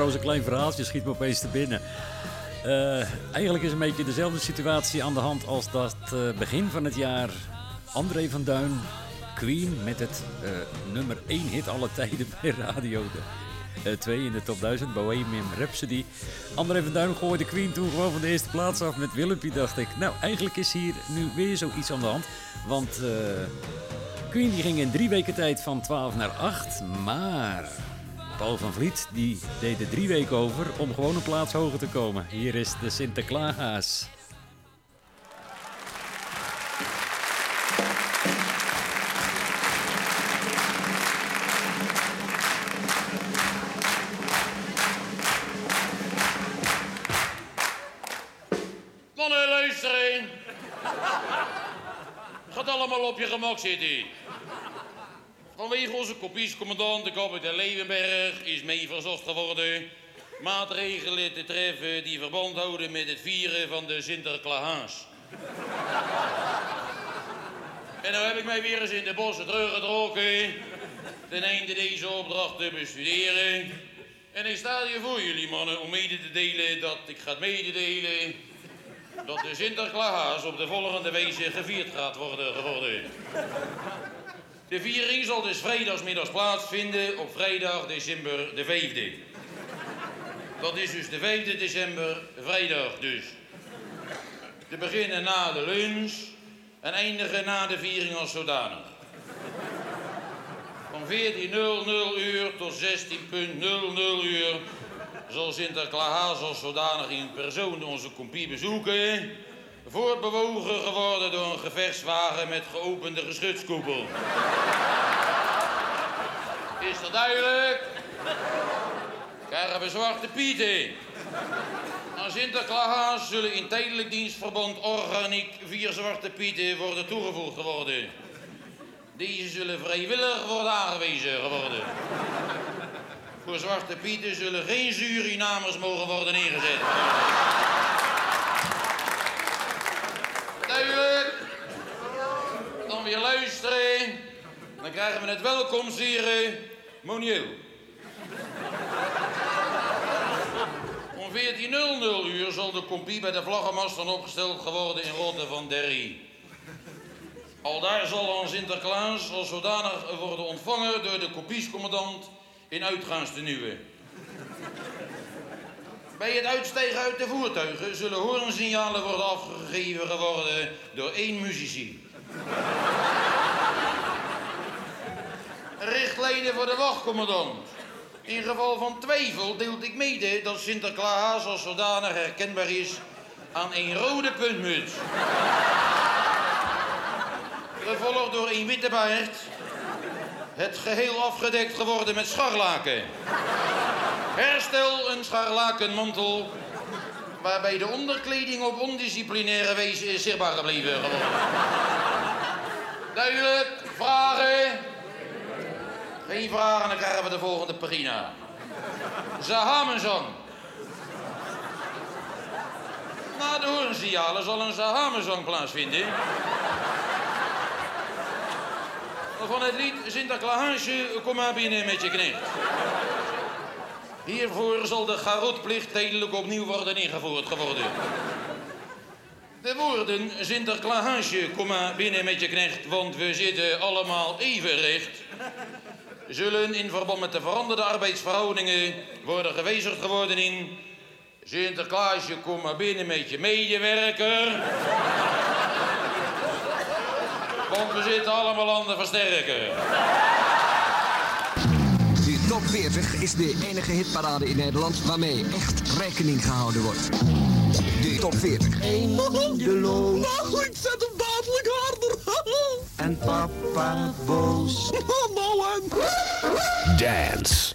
trouwens een klein verhaaltje, schiet me opeens te binnen. Eh, eigenlijk is een beetje dezelfde situatie aan de hand als dat eh, begin van het jaar André van Duin, Queen, met het eh, nummer 1 hit alle tijden bij Radio 2 in de top 1000, Bohemian Rhapsody. André van Duin gooide Queen toen gewoon van de eerste plaats af met Willempie, dacht ik. Nou, eigenlijk is hier nu weer zoiets aan de hand, want... Queen die ging in drie weken tijd van 12 naar 8, maar Paul van Vliet die deed er drie weken over om gewoon een plaats hoger te komen. Hier is de Sinterklaas. Mannen, luisteren. Gaat allemaal op je gemak zitten. Vanwege onze kopiescommandant, de kapitein Leeuwenberg, is mee verzocht geworden maatregelen te treffen die verband houden met het vieren van de Sinterklaas. En nou heb ik mij weer eens in de bossen teruggetrokken ten einde deze opdracht te bestuderen. En ik sta hier voor jullie mannen om mede te delen dat ik ga mededelen dat de Sinterklaas op de volgende wijze gevierd gaat worden geworden. De viering zal dus vrijdagsmiddags plaatsvinden op vrijdag december de 5e. Dat is dus de 5e december, vrijdag dus. Te beginnen na de lunch en eindigen na de viering als zodanig. Van 14.00 uur tot 16.00 uur zal Sinterklaas als zodanig in persoon onze compie bezoeken. Voortbewogen geworden door een gevechtswagen met geopende geschutskoepel. Is dat duidelijk? Krijgen we zwarte pieten. Aan Sinterklaas zullen in tijdelijk dienstverband organiek vier zwarte pieten worden toegevoegd geworden. Deze zullen vrijwillig worden aangewezen geworden. Voor zwarte pieten zullen geen Surinamers mogen worden ingezet. Dan weer luisteren. Dan krijgen we het welkomstceremonieel. Om 14.00 uur zal de compie bij de vlaggenmast dan opgesteld geworden in Rotte van Derry. Al daar zal aan Sinterklaas als zodanig worden ontvangen door de kopiescommandant in uitgaanstenuwen. Bij het uitstijgen uit de voertuigen zullen hoornsignalen worden afgegeven geworden door één muzici. Richtlijnen voor de wachtcommandant. In geval van twijfel deelt ik mede dat Sinterklaas als zodanig herkenbaar is aan een rode puntmuts. Gevolgd door een witte baard. Het geheel afgedekt geworden met scharlaken. Herstel een scharlakenmantel. Waarbij de onderkleding op ondisciplinaire wijze is zichtbaar gebleven. Duidelijk? Vragen? Geen vragen, dan krijgen we de volgende pagina. Zahamenzang. Na de hoornsignalen zal een Zahamenzang plaatsvinden. Van het lied Sinterklaasje, kom maar binnen met je knecht. Hiervoor zal de garotplicht tijdelijk opnieuw worden ingevoerd geworden. De woorden Sinterklaasje, kom maar binnen met je knecht, want we zitten allemaal even recht. Zullen in verband met de veranderde arbeidsverhoudingen worden gewijzigd geworden in... Sinterklaasje, kom maar binnen met je medewerker. Want we zitten allemaal aan de versterker. Top 40 is de enige hitparade in Nederland waarmee echt rekening gehouden wordt. De top 40. Eindeloos. Nou, ik zet hem dadelijk harder. En papa boos. en... Dance.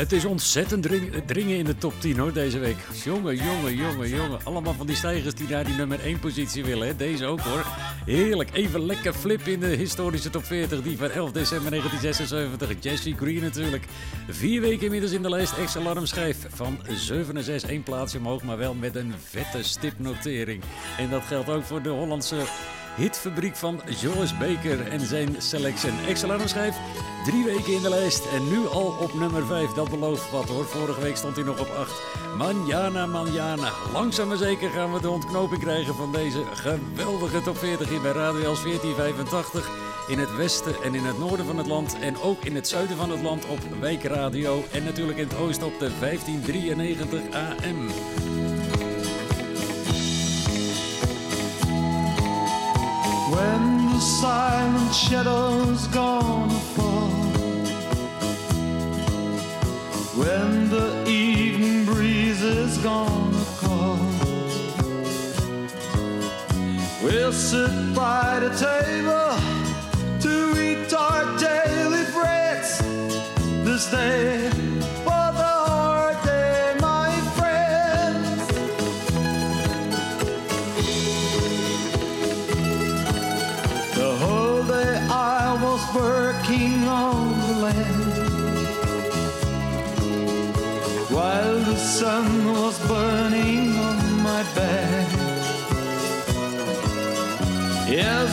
Het is ontzettend dring- dringen in de top 10 hoor deze week. Jongen, jongen, jongen, jongen. Allemaal van die stijgers die naar die nummer 1 positie willen. Hè? Deze ook hoor. Heerlijk. Even lekker flip in de historische top 40. Die van 11 december 1976. Jesse Green natuurlijk. Vier weken inmiddels in de lijst. Ex-alarm. Van 7 naar 6. één plaatsje omhoog. Maar wel met een vette stipnotering. En dat geldt ook voor de Hollandse hitfabriek van Joris Baker en zijn Selection. Ex-alarm schijf. Drie weken in de lijst en nu al op nummer 5. Dat belooft wat hoor. Vorige week stond hij nog op 8. Manjana, manjana. Langzaam maar zeker gaan we de ontknoping krijgen van deze geweldige top 40 hier bij Radio Els 1485. In het westen en in het noorden van het land. En ook in het zuiden van het land op Wijkradio. En natuurlijk in het oosten op de 1593 AM. When the silent shadows gonna fall. When the evening breeze is gonna call. We'll sit by the table to eat our daily breads. This day sun was burning on my back. Yes,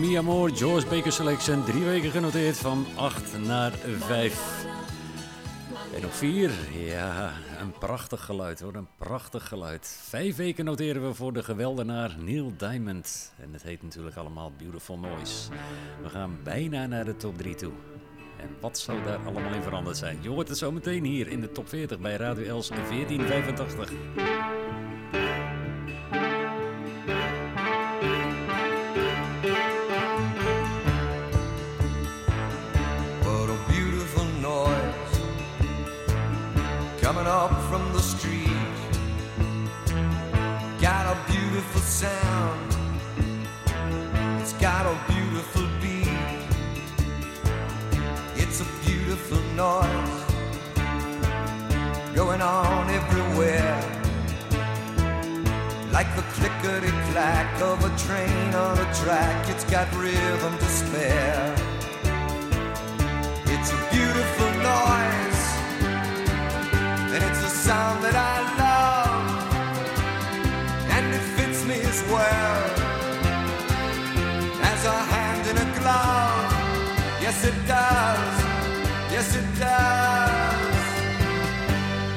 Mi Amor, George Baker Selection. Drie weken genoteerd van 8 naar 5. En op 4, ja, een prachtig geluid hoor, een prachtig geluid. Vijf weken noteren we voor de geweldenaar Neil Diamond. En het heet natuurlijk allemaal Beautiful Noise. We gaan bijna naar de top 3 toe. En wat zou daar allemaal in veranderd zijn? Je hoort het zo meteen hier in de top 40 bij Radio Els 1485. Up from the street. Got a beautiful sound. It's got a beautiful beat. It's a beautiful noise going on everywhere. Like the clickety clack of a train on a track, it's got rhythm to spare. It's a beautiful noise, sound that I love, and it fits me as well as a hand in a glove. Yes, it does. Yes, it does.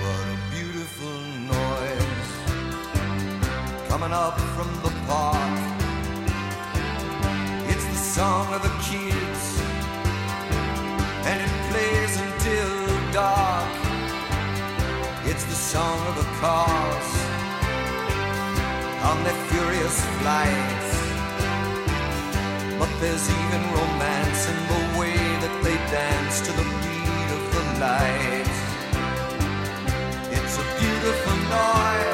What a beautiful noise coming up from the park. It's the song of the kids, and it plays until dark. It's the song of the cars on their furious flights. But there's even romance in the way that they dance to the beat of the light. It's a beautiful noise,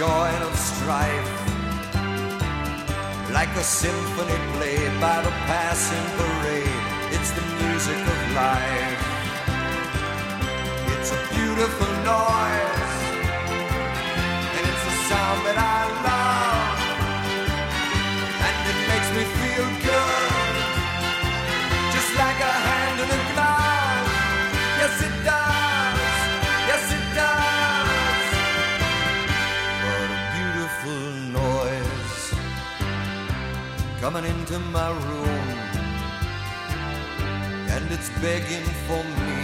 joy of strife, like a symphony played by the passing parade. It's the music of life. It's a beautiful noise, and it's a sound that I love, coming into my room, and it's begging for me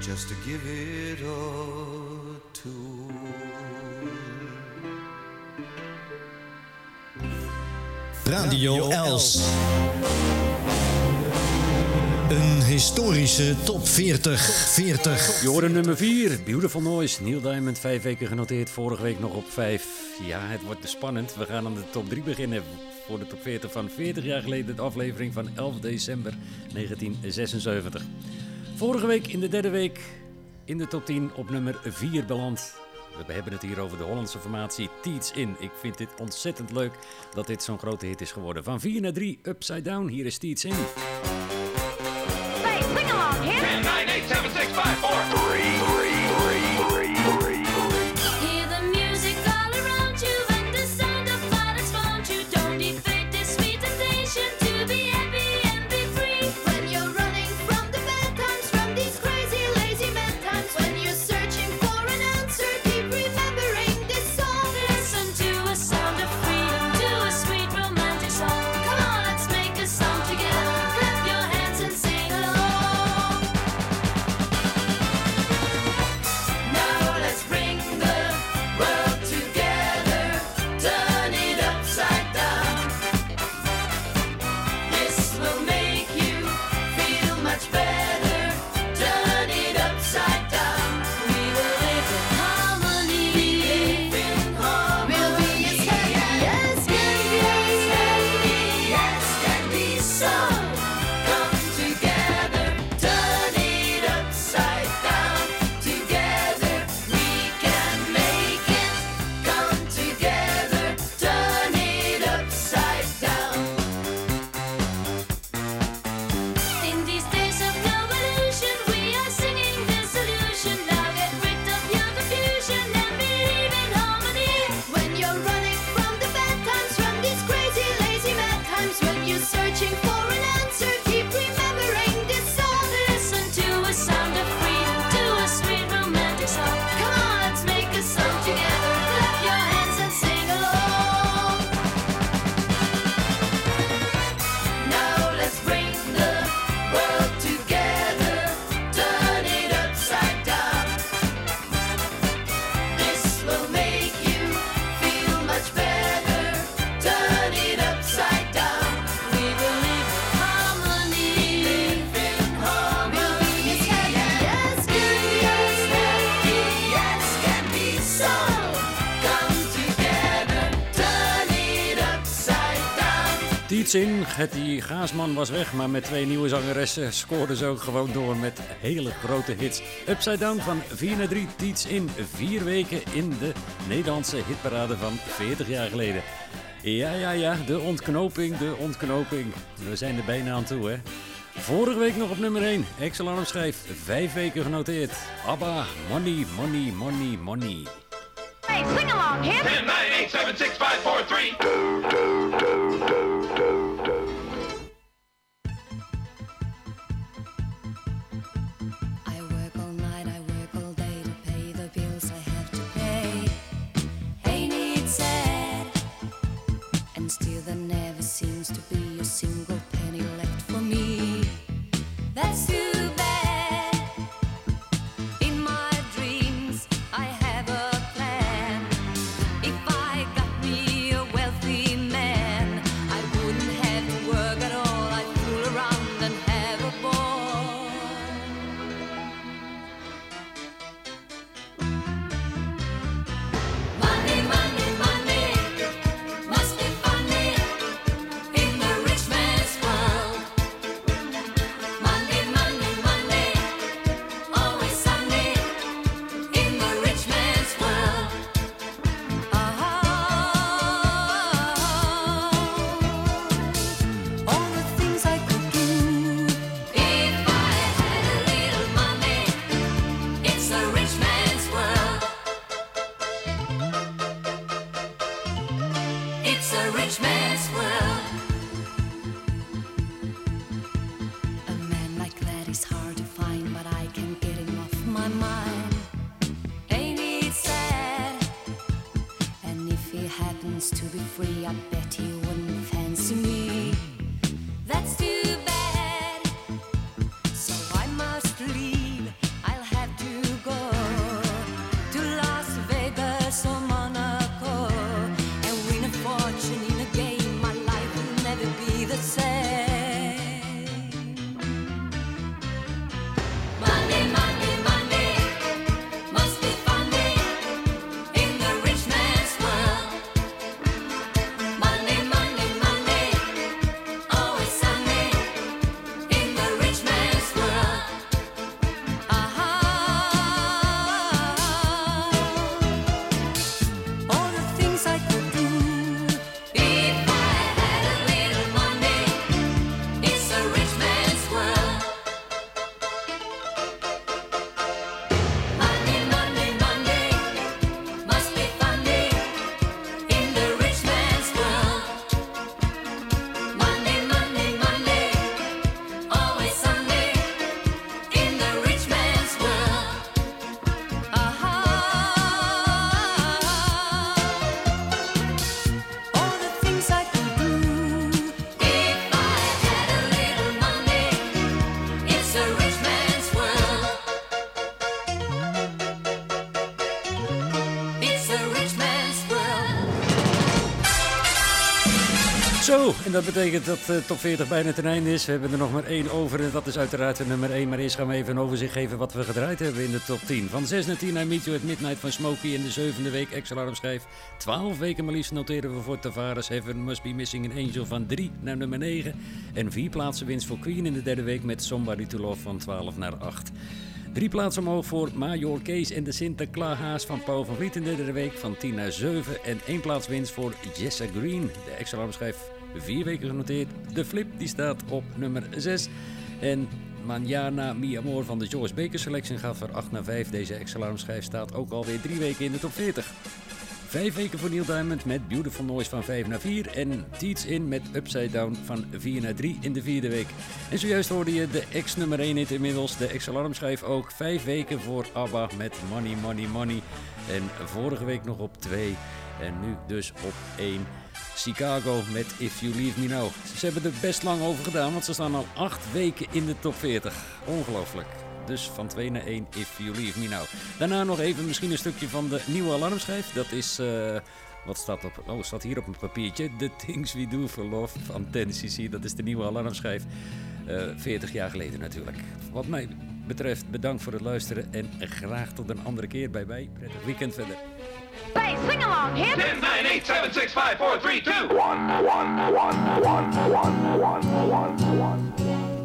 just to give it a tune. Radio Els. Een historische top 40. 40. Je nummer 4, Beautiful Noise. Neil Diamond, vijf weken genoteerd. Vorige week nog op 5. Ja, het wordt spannend. We gaan aan de top 3 beginnen. Voor de top 40 van 40 jaar geleden. De aflevering van 11 december 1976. Vorige week in de derde week in de top 10 op nummer 4 beland. We hebben het hier over de Hollandse formatie Teats In. Ik vind dit ontzettend leuk dat dit zo'n grote hit is geworden. Van 4 naar 3, Upside Down. Hier is Teats In. Hetty Gaasman was weg, maar met twee nieuwe zangeressen scoorden ze ook gewoon door met hele grote hits. Upside Down van 4 naar 3 tiets in vier weken in de Nederlandse hitparade van 40 jaar geleden. Ja, ja, ja, de ontknoping, de ontknoping. We zijn er bijna aan toe, hè. Vorige week nog op nummer 1. Ex-alarm schrijft, vijf weken genoteerd. ABBA, money, money, money, money. Hey, sing along, hip. 10, 9, 8, 7, 6, 5, 4, 3. I seems to dat betekent dat de top 40 bijna ten einde is. We hebben er nog maar één over en dat is uiteraard de nummer 1. Maar eerst gaan we even een overzicht geven wat we gedraaid hebben in de top 10. Van 6 naar 10 naar Meet You Midnight van Smokey in de zevende week. Ex-alarm schijf. 12 weken maar liefst noteren we voor Tavares. Heaven Must Be Missing an Angel van 3 naar nummer 9. En 4 plaatsen winst voor Queen in de derde week met Somebody to Love van 12 naar 8. Drie plaatsen omhoog voor Major Kees en de Sinterklaas van Paul van Vliet in de derde week van 10 naar 7. En één plaats winst voor Jessa Green. De ex-alarm vier weken genoteerd. De Flip die staat op nummer 6. En Manjana Mi Amor van de George Baker Selection gaat van 8 naar 5. Deze ex-alarm schijf staat ook alweer drie weken in de top 40. Vijf weken voor Neil Diamond met Beautiful Noise van 5 naar 4. En Teats In met Upside Down van 4 naar 3 in de vierde week. En zojuist hoorde je de ex nummer 1 hit inmiddels. De ex-alarm schijf ook vijf weken voor ABBA met Money, Money, Money. En vorige week nog op 2. En nu dus op 1. Chicago met If You Leave Me Now. Ze hebben er best lang over gedaan, want ze staan al acht weken in de top 40. Ongelooflijk. Dus van 2 naar 1, If You Leave Me Now. Daarna nog even misschien een stukje van de nieuwe alarmschijf. Dat is... Eh, wat staat op? Oh, staat hier op een papiertje. The Things We Do For Love van Tennessee. Dat is de nieuwe alarmschijf. Eh, uh, 40 jaar geleden natuurlijk. Wat mij betreft, bedankt voor het luisteren. En graag tot een andere keer bij mij. Prettig weekend verder. Play sing along here. 10, 9, 8, 7, 6, 5, 4, 3, 2. 1, 1, 1, 1, 1, 1, 1, 1, 1.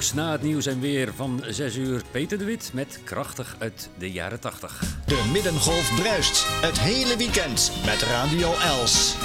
Straks na het nieuws en weer van 6 uur Peter de Wit met Krachtig uit de jaren 80. De Middengolf bruist het hele weekend met Radio Els.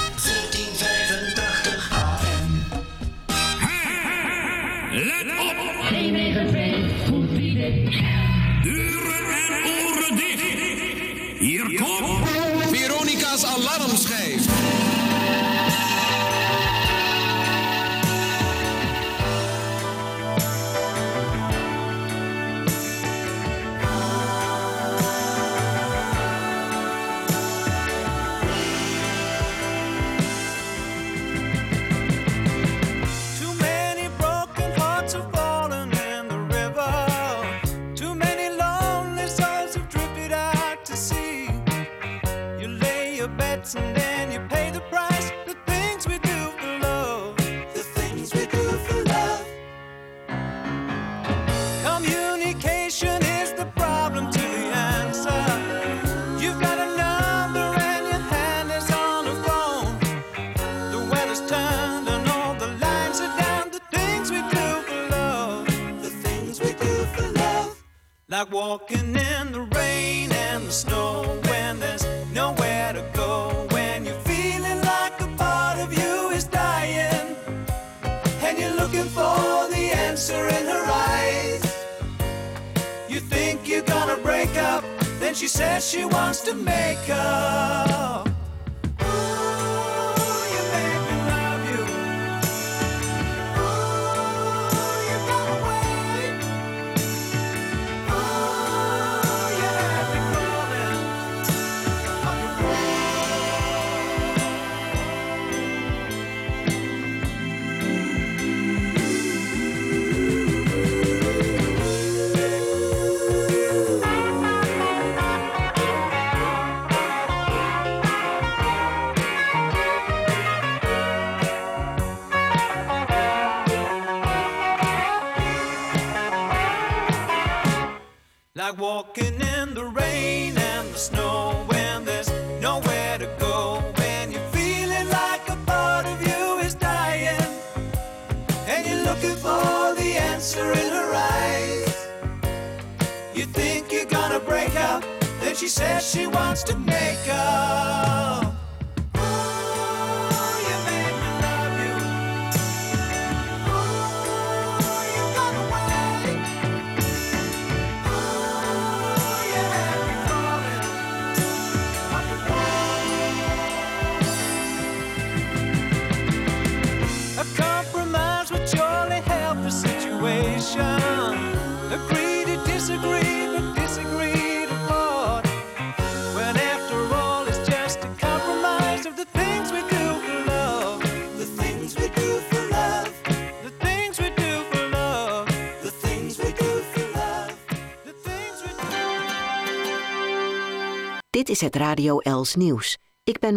Is het Radio Els nieuws. Ik ben